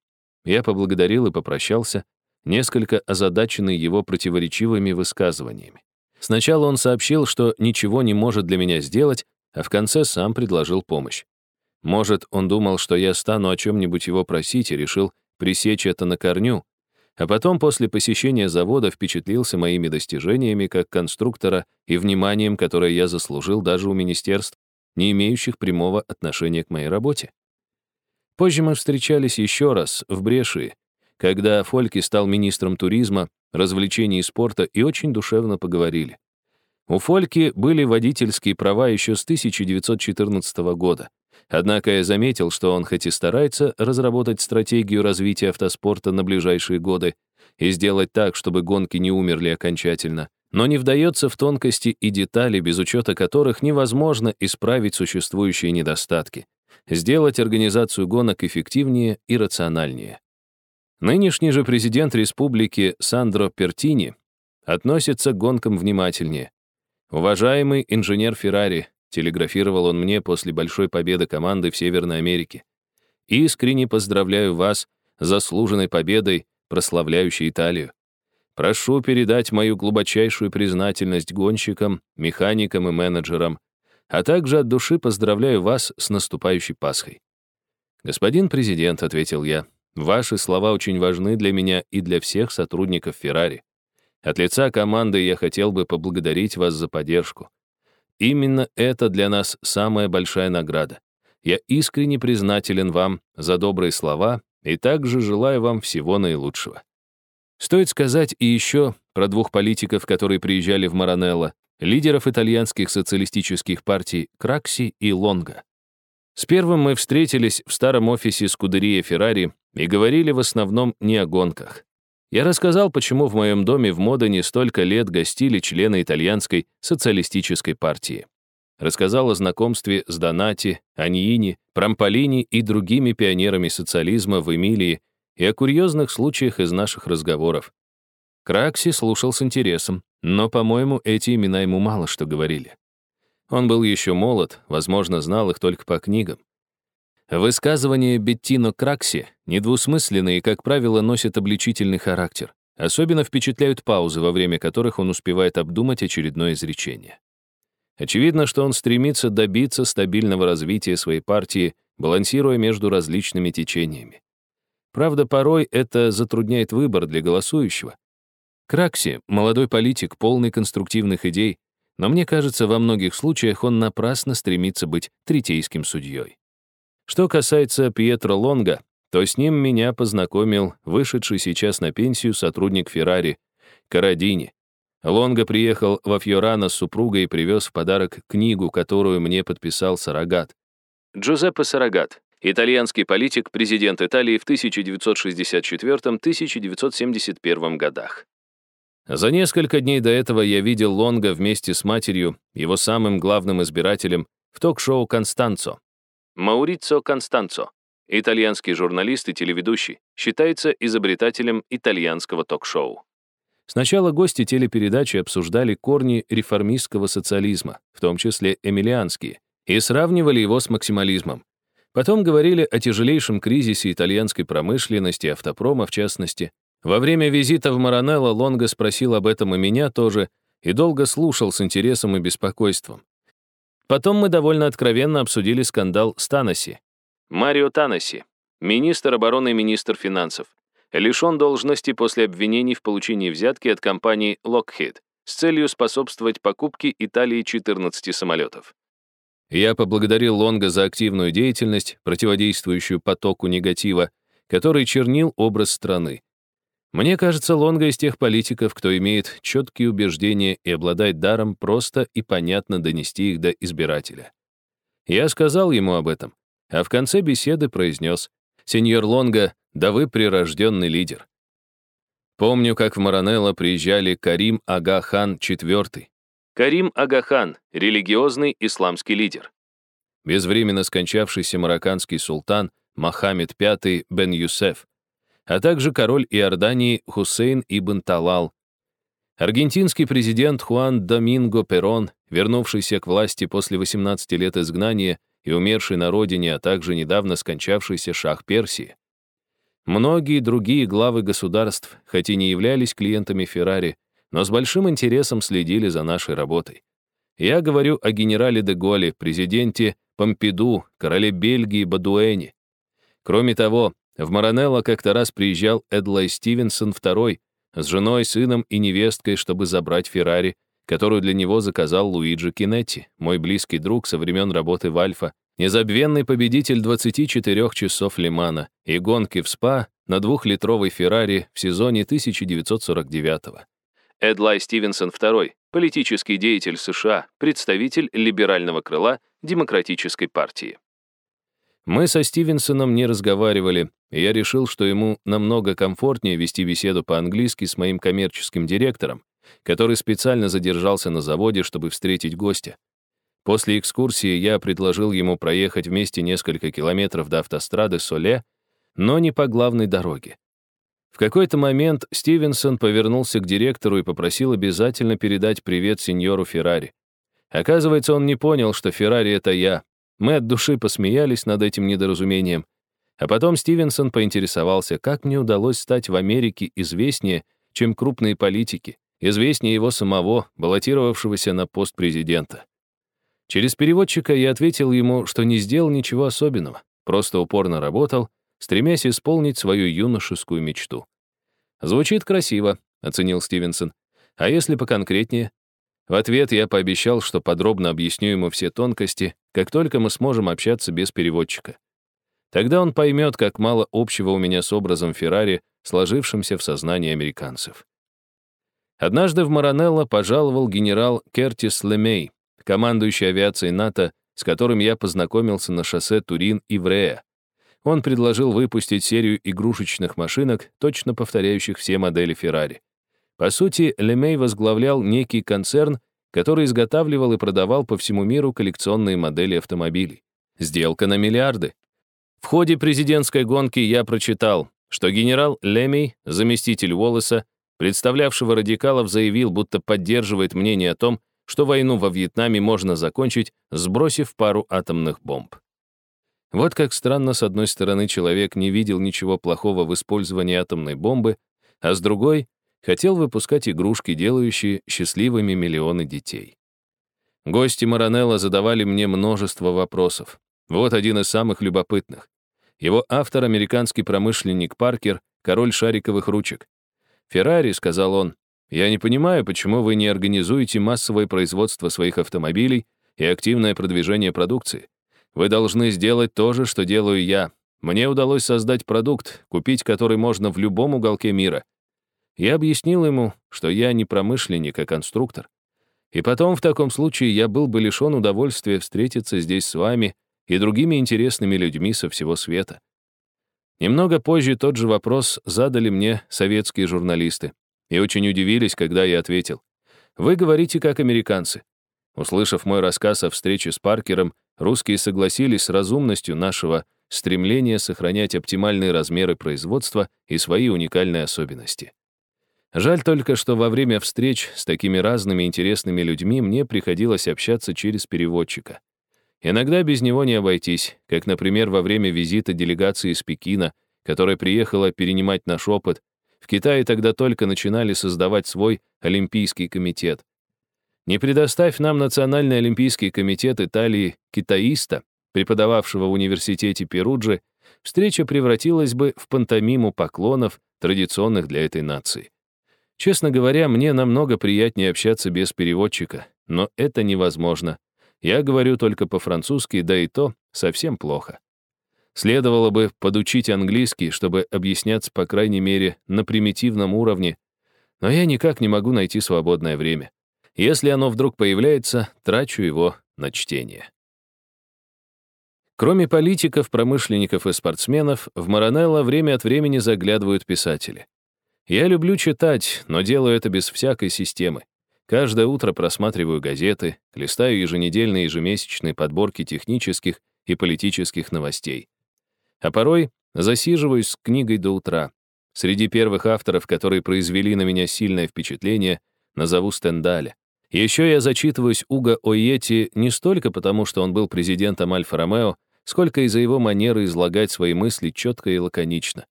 Я поблагодарил и попрощался, несколько озадаченный его противоречивыми высказываниями. Сначала он сообщил, что ничего не может для меня сделать, а в конце сам предложил помощь. Может, он думал, что я стану о чем-нибудь его просить и решил пресечь это на корню, а потом после посещения завода впечатлился моими достижениями как конструктора и вниманием, которое я заслужил даже у министерств, не имеющих прямого отношения к моей работе. Позже мы встречались еще раз в Брешии, когда Фольки стал министром туризма, развлечений и спорта и очень душевно поговорили. У Фольки были водительские права еще с 1914 года. Однако я заметил, что он хоть и старается разработать стратегию развития автоспорта на ближайшие годы и сделать так, чтобы гонки не умерли окончательно, но не вдается в тонкости и детали, без учета которых невозможно исправить существующие недостатки, сделать организацию гонок эффективнее и рациональнее. Нынешний же президент республики Сандро Пертини относится к гонкам внимательнее. «Уважаемый инженер Феррари», телеграфировал он мне после большой победы команды в Северной Америке, «искренне поздравляю вас с заслуженной победой, прославляющей Италию. Прошу передать мою глубочайшую признательность гонщикам, механикам и менеджерам, а также от души поздравляю вас с наступающей Пасхой». «Господин президент», — ответил я, Ваши слова очень важны для меня и для всех сотрудников Феррари. От лица команды я хотел бы поблагодарить вас за поддержку. Именно это для нас самая большая награда. Я искренне признателен вам за добрые слова и также желаю вам всего наилучшего. Стоит сказать и еще про двух политиков, которые приезжали в Маранелло, лидеров итальянских социалистических партий Кракси и Лонга. С первым мы встретились в старом офисе Скудерия Феррари и говорили в основном не о гонках. Я рассказал, почему в моем доме в Модене столько лет гостили члены итальянской социалистической партии. Рассказал о знакомстве с Донати, Аньини, Прамполини и другими пионерами социализма в Эмилии и о курьезных случаях из наших разговоров. Кракси слушал с интересом, но, по-моему, эти имена ему мало что говорили. Он был еще молод, возможно, знал их только по книгам. Высказывания Беттино Кракси недвусмысленные и, как правило, носят обличительный характер. Особенно впечатляют паузы, во время которых он успевает обдумать очередное изречение. Очевидно, что он стремится добиться стабильного развития своей партии, балансируя между различными течениями. Правда, порой это затрудняет выбор для голосующего. Кракси — молодой политик, полный конструктивных идей, но мне кажется, во многих случаях он напрасно стремится быть третейским судьей. Что касается Пьетро Лонга, то с ним меня познакомил вышедший сейчас на пенсию сотрудник Феррари, Карадини. Лонга приехал во Фьорано с супругой и привез в подарок книгу, которую мне подписал Сарагат. Джузеппе Сарагат, итальянский политик, президент Италии в 1964-1971 годах. За несколько дней до этого я видел Лонга вместе с матерью, его самым главным избирателем, в ток-шоу «Констанцо». Маурицо Констанцо, итальянский журналист и телеведущий, считается изобретателем итальянского ток-шоу. Сначала гости телепередачи обсуждали корни реформистского социализма, в том числе эмилианские, и сравнивали его с максимализмом. Потом говорили о тяжелейшем кризисе итальянской промышленности, автопрома в частности. Во время визита в Маранелло Лонго спросил об этом и меня тоже, и долго слушал с интересом и беспокойством. Потом мы довольно откровенно обсудили скандал с Танаси. Марио Танаси, министр обороны и министр финансов, лишен должности после обвинений в получении взятки от компании Lockheed с целью способствовать покупке Италии 14 самолетов. Я поблагодарил Лонга за активную деятельность, противодействующую потоку негатива, который чернил образ страны. Мне кажется, Лонга из тех политиков, кто имеет четкие убеждения и обладает даром просто и понятно донести их до избирателя. Я сказал ему об этом, а в конце беседы произнес, «Сеньор Лонга, да вы прирожденный лидер». Помню, как в Маранелло приезжали Карим Ага-хан IV. Карим Ага-хан — религиозный исламский лидер. Безвременно скончавшийся марокканский султан Мохаммед V бен Юсеф, а также король Иордании Хусейн ибн Талал, аргентинский президент Хуан Доминго Перон, вернувшийся к власти после 18 лет изгнания и умерший на родине, а также недавно скончавшийся шах Персии. Многие другие главы государств, хоть и не являлись клиентами Феррари, но с большим интересом следили за нашей работой. Я говорю о генерале де Голле, президенте Помпиду, короле Бельгии Бадуэне. Кроме того, в Маранелло как-то раз приезжал Эдлай Стивенсон II с женой, сыном и невесткой, чтобы забрать Феррари, которую для него заказал Луиджи Кинетти, мой близкий друг со времен работы в Альфа, незабвенный победитель 24 часов Лимана и гонки в СПА на двухлитровой Феррари в сезоне 1949 -го. Эдлай Стивенсон II, политический деятель США, представитель либерального крыла Демократической партии. Мы со Стивенсоном не разговаривали, и я решил, что ему намного комфортнее вести беседу по-английски с моим коммерческим директором, который специально задержался на заводе, чтобы встретить гостя. После экскурсии я предложил ему проехать вместе несколько километров до автострады Соле, но не по главной дороге. В какой-то момент Стивенсон повернулся к директору и попросил обязательно передать привет сеньору Феррари. Оказывается, он не понял, что Феррари — это я, мы от души посмеялись над этим недоразумением. А потом Стивенсон поинтересовался, как мне удалось стать в Америке известнее, чем крупные политики, известнее его самого, баллотировавшегося на пост президента. Через переводчика я ответил ему, что не сделал ничего особенного, просто упорно работал, стремясь исполнить свою юношескую мечту. «Звучит красиво», — оценил Стивенсон. «А если поконкретнее?» В ответ я пообещал, что подробно объясню ему все тонкости, как только мы сможем общаться без переводчика. Тогда он поймет, как мало общего у меня с образом Феррари, сложившимся в сознании американцев. Однажды в Маранелло пожаловал генерал Кертис Лемей, командующий авиацией НАТО, с которым я познакомился на шоссе Турин-Иврея. Он предложил выпустить серию игрушечных машинок, точно повторяющих все модели Феррари. По сути, Лемей возглавлял некий концерн, который изготавливал и продавал по всему миру коллекционные модели автомобилей. Сделка на миллиарды. В ходе президентской гонки я прочитал, что генерал Лемей, заместитель Уоллеса, представлявшего радикалов, заявил, будто поддерживает мнение о том, что войну во Вьетнаме можно закончить, сбросив пару атомных бомб. Вот как странно, с одной стороны, человек не видел ничего плохого в использовании атомной бомбы, а с другой — хотел выпускать игрушки, делающие счастливыми миллионы детей. Гости Маранелла задавали мне множество вопросов. Вот один из самых любопытных. Его автор — американский промышленник Паркер, король шариковых ручек. «Феррари», — сказал он, — «я не понимаю, почему вы не организуете массовое производство своих автомобилей и активное продвижение продукции. Вы должны сделать то же, что делаю я. Мне удалось создать продукт, купить который можно в любом уголке мира. Я объяснил ему, что я не промышленник, а конструктор. И потом, в таком случае, я был бы лишен удовольствия встретиться здесь с вами и другими интересными людьми со всего света. Немного позже тот же вопрос задали мне советские журналисты и очень удивились, когда я ответил. «Вы говорите как американцы». Услышав мой рассказ о встрече с Паркером, русские согласились с разумностью нашего стремления сохранять оптимальные размеры производства и свои уникальные особенности. Жаль только, что во время встреч с такими разными интересными людьми мне приходилось общаться через переводчика. Иногда без него не обойтись, как, например, во время визита делегации из Пекина, которая приехала перенимать наш опыт. В Китае тогда только начинали создавать свой Олимпийский комитет. Не предоставь нам Национальный олимпийский комитет Италии китаиста, преподававшего в университете Перуджи, встреча превратилась бы в пантомиму поклонов, традиционных для этой нации. Честно говоря, мне намного приятнее общаться без переводчика, но это невозможно. Я говорю только по-французски, да и то совсем плохо. Следовало бы подучить английский, чтобы объясняться, по крайней мере, на примитивном уровне, но я никак не могу найти свободное время. Если оно вдруг появляется, трачу его на чтение. Кроме политиков, промышленников и спортсменов, в Маранелло время от времени заглядывают писатели. Я люблю читать, но делаю это без всякой системы. Каждое утро просматриваю газеты, листаю еженедельные и ежемесячные подборки технических и политических новостей. А порой засиживаюсь с книгой до утра. Среди первых авторов, которые произвели на меня сильное впечатление, назову Стендаля. Еще я зачитываюсь Уго Ойети не столько потому, что он был президентом Альфа-Ромео, сколько из-за его манеры излагать свои мысли четко и лаконично.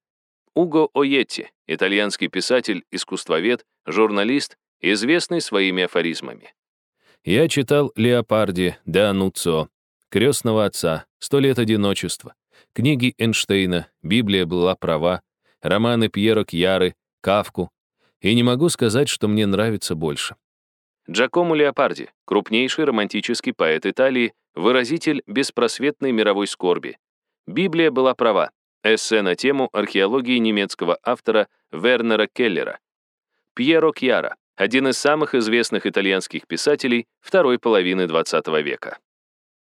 Уго Ойетти, итальянский писатель, искусствовед, журналист, известный своими афоризмами. Я читал Леопарди, де Ануцио, «Крестного отца», «Сто лет одиночества», книги Эйнштейна, «Библия была права», романы Пьеро Кьяры, Кавку, и не могу сказать, что мне нравится больше. Джакомо Леопарди, крупнейший романтический поэт Италии, выразитель беспросветной мировой скорби. Библия была права. Эссе на тему археологии немецкого автора Вернера Келлера. Пьеро Кьяра, один из самых известных итальянских писателей второй половины XX века.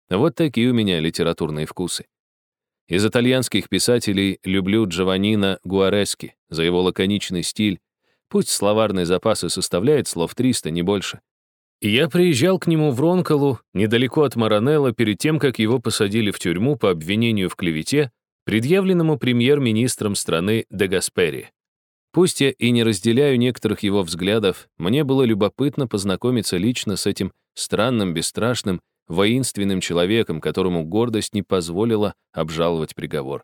Вот такие у меня литературные вкусы. Из итальянских писателей люблю Джованнино Гуарески за его лаконичный стиль, Пусть словарный запас и составляет слов 300, не больше. Я приезжал к нему в Ронколу, недалеко от Маранелла, перед тем, как его посадили в тюрьму по обвинению в клевете, предъявленному премьер-министром страны Де Гаспери. Пусть я и не разделяю некоторых его взглядов, мне было любопытно познакомиться лично с этим странным, бесстрашным, воинственным человеком, которому гордость не позволила обжаловать приговор.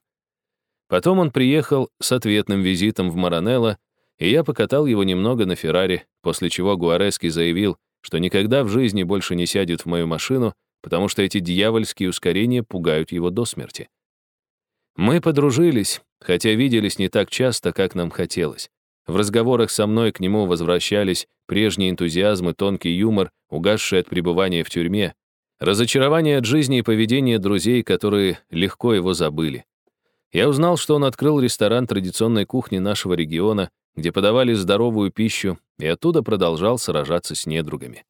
Потом он приехал с ответным визитом в Маранелло и я покатал его немного на Феррари, после чего Гуарески заявил, что никогда в жизни больше не сядет в мою машину, потому что эти дьявольские ускорения пугают его до смерти. Мы подружились, хотя виделись не так часто, как нам хотелось. В разговорах со мной к нему возвращались прежний энтузиазм и тонкий юмор, угасший от пребывания в тюрьме, разочарование от жизни и поведения друзей, которые легко его забыли. Я узнал, что он открыл ресторан традиционной кухни нашего региона, где подавали здоровую пищу, и оттуда продолжал сражаться с недругами.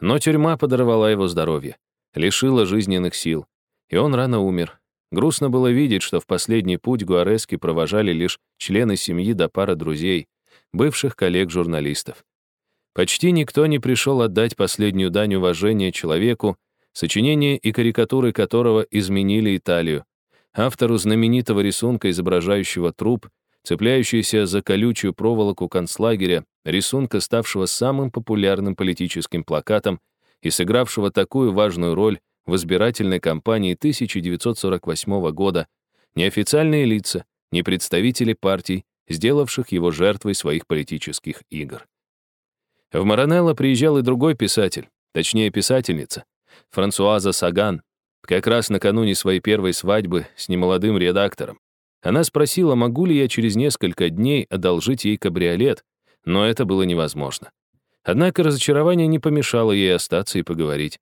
Но тюрьма подорвала его здоровье, лишила жизненных сил, и он рано умер. Грустно было видеть, что в последний путь Гуарески провожали лишь члены семьи да пара друзей, бывших коллег-журналистов. Почти никто не пришел отдать последнюю дань уважения человеку, сочинения и карикатуры которого изменили Италию, автору знаменитого рисунка, изображающего труп, цепляющийся за колючую проволоку концлагеря, рисунка, ставшего самым популярным политическим плакатом и сыгравшего такую важную роль в избирательной кампании 1948 года, неофициальные лица, не представители партий, сделавших его жертвой своих политических игр. В Маранелло приезжал и другой писатель, точнее писательница, Франсуаза Саган, как раз накануне своей первой свадьбы с немолодым редактором. Она спросила, могу ли я через несколько дней одолжить ей кабриолет, но это было невозможно. Однако разочарование не помешало ей остаться и поговорить.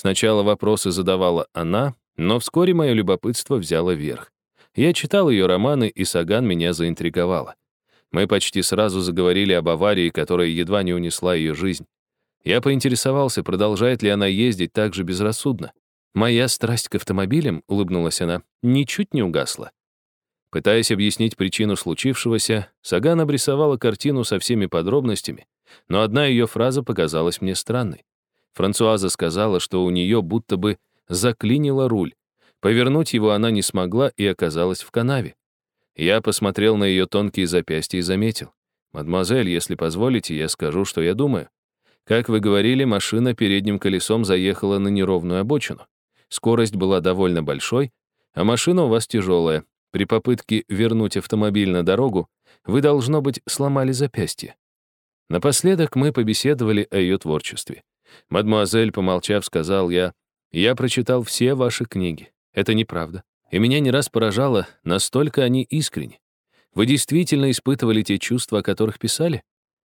Сначала вопросы задавала она, но вскоре мое любопытство взяло верх. Я читал ее романы, и Саган меня заинтриговала. Мы почти сразу заговорили об аварии, которая едва не унесла ее жизнь. Я поинтересовался, продолжает ли она ездить так же безрассудно. «Моя страсть к автомобилям», — улыбнулась она, — «ничуть не угасла». Пытаясь объяснить причину случившегося, Саган обрисовала картину со всеми подробностями, но одна ее фраза показалась мне странной. Франсуаза сказала, что у нее будто бы заклинило руль. Повернуть его она не смогла и оказалась в канаве. Я посмотрел на ее тонкие запястья и заметил. «Мадемуазель, если позволите, я скажу, что я думаю. Как вы говорили, машина передним колесом заехала на неровную обочину. Скорость была довольно большой, а машина у вас тяжелая. При попытке вернуть автомобиль на дорогу вы, должно быть, сломали запястье. Напоследок мы побеседовали о ее творчестве. Мадмуазель, помолчав, сказал я, «Я прочитал все ваши книги. Это неправда. И меня не раз поражало, настолько они искренни. Вы действительно испытывали те чувства, о которых писали?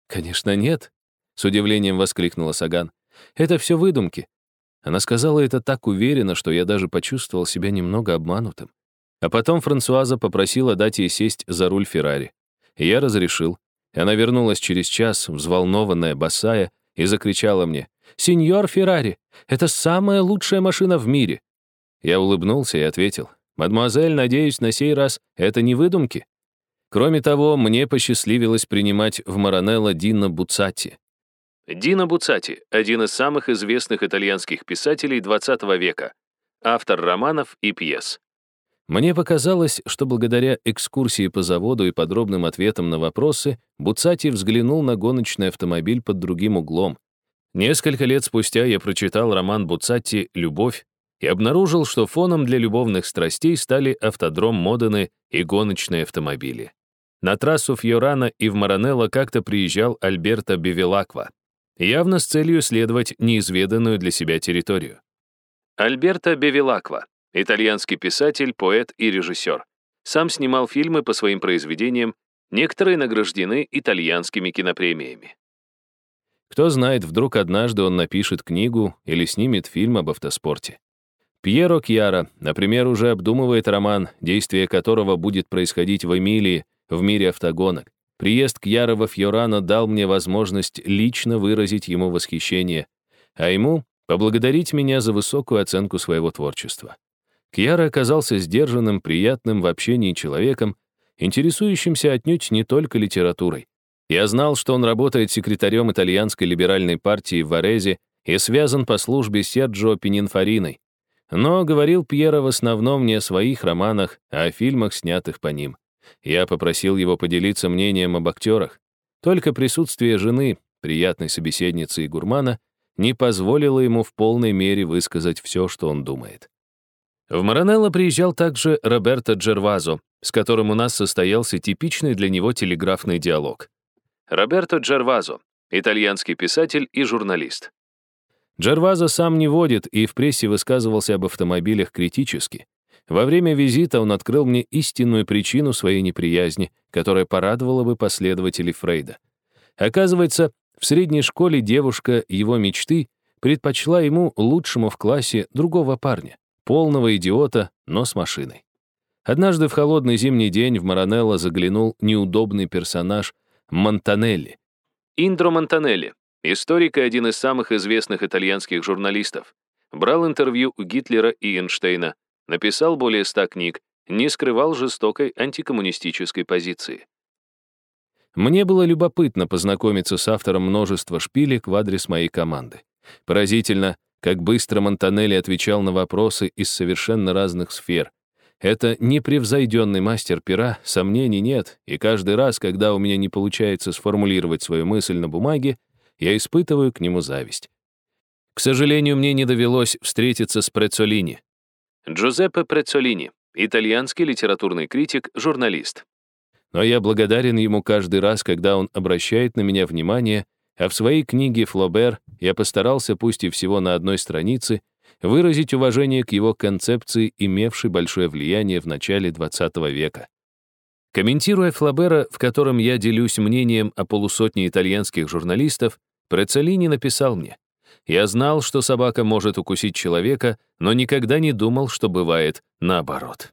Конечно, нет. С удивлением воскликнула Саган. Это все выдумки. Она сказала это так уверенно, что я даже почувствовал себя немного обманутым. А потом Франсуаза попросила дать ей сесть за руль Феррари. И я разрешил. Она вернулась через час, взволнованная, босая, и закричала мне, «Сеньор Феррари, это самая лучшая машина в мире!» Я улыбнулся и ответил, «Мадемуазель, надеюсь, на сей раз это не выдумки?» Кроме того, мне посчастливилось принимать в Маранелло Дина Буцатти. Дино Буцатти — один из самых известных итальянских писателей XX века, автор романов и пьес. Мне показалось, что благодаря экскурсии по заводу и подробным ответам на вопросы Буцати взглянул на гоночный автомобиль под другим углом. Несколько лет спустя я прочитал роман Буцатти «Любовь» и обнаружил, что фоном для любовных страстей стали автодром Модены и гоночные автомобили. На трассу Фьорана и в Маранелло как-то приезжал Альберто Бевилаква, явно с целью исследовать неизведанную для себя территорию. Альберто Бевилаква итальянский писатель, поэт и режиссер. Сам снимал фильмы по своим произведениям, некоторые награждены итальянскими кинопремиями. Кто знает, вдруг однажды он напишет книгу или снимет фильм об автоспорте. Пьеро Кьяра, например, уже обдумывает роман, действие которого будет происходить в Эмилии, в мире автогонок. Приезд Кьяра во Фьорано дал мне возможность лично выразить ему восхищение, а ему — поблагодарить меня за высокую оценку своего творчества. Кьяра оказался сдержанным, приятным в общении человеком, интересующимся отнюдь не только литературой. Я знал, что он работает секретарем итальянской либеральной партии в Арезе и связан по службе Серджо Пенинфариной. Но говорил Пьера в основном не о своих романах, а о фильмах, снятых по ним. Я попросил его поделиться мнением об актерах. Только присутствие жены, приятной собеседницы и гурмана, не позволило ему в полной мере высказать все, что он думает. В Маранелло приезжал также Роберто Джервазо, с которым у нас состоялся типичный для него телеграфный диалог. Роберто Джервазо, итальянский писатель и журналист. Джервазо сам не водит и в прессе высказывался об автомобилях критически. Во время визита он открыл мне истинную причину своей неприязни, которая порадовала бы последователей Фрейда. Оказывается, в средней школе девушка его мечты предпочла ему лучшему в классе другого парня полного идиота, но с машиной. Однажды в холодный зимний день в Маранелло заглянул неудобный персонаж Монтанелли. Индро Монтанелли, историк и один из самых известных итальянских журналистов. Брал интервью у Гитлера и Эйнштейна, написал более ста книг, не скрывал жестокой антикоммунистической позиции. Мне было любопытно познакомиться с автором множества шпилек в адрес моей команды. Поразительно, как быстро Монтанелли отвечал на вопросы из совершенно разных сфер. Это непревзойденный мастер пера, сомнений нет, и каждый раз, когда у меня не получается сформулировать свою мысль на бумаге, я испытываю к нему зависть. К сожалению, мне не довелось встретиться с Прецолини. Джузеппе Прецолини, итальянский литературный критик, журналист. Но я благодарен ему каждый раз, когда он обращает на меня внимание, а в своей книге «Флобер» я постарался, пусть и всего на одной странице, выразить уважение к его концепции, имевшей большое влияние в начале XX века. Комментируя Флобера, в котором я делюсь мнением о полусотне итальянских журналистов, Прецеллини написал мне, «Я знал, что собака может укусить человека, но никогда не думал, что бывает наоборот».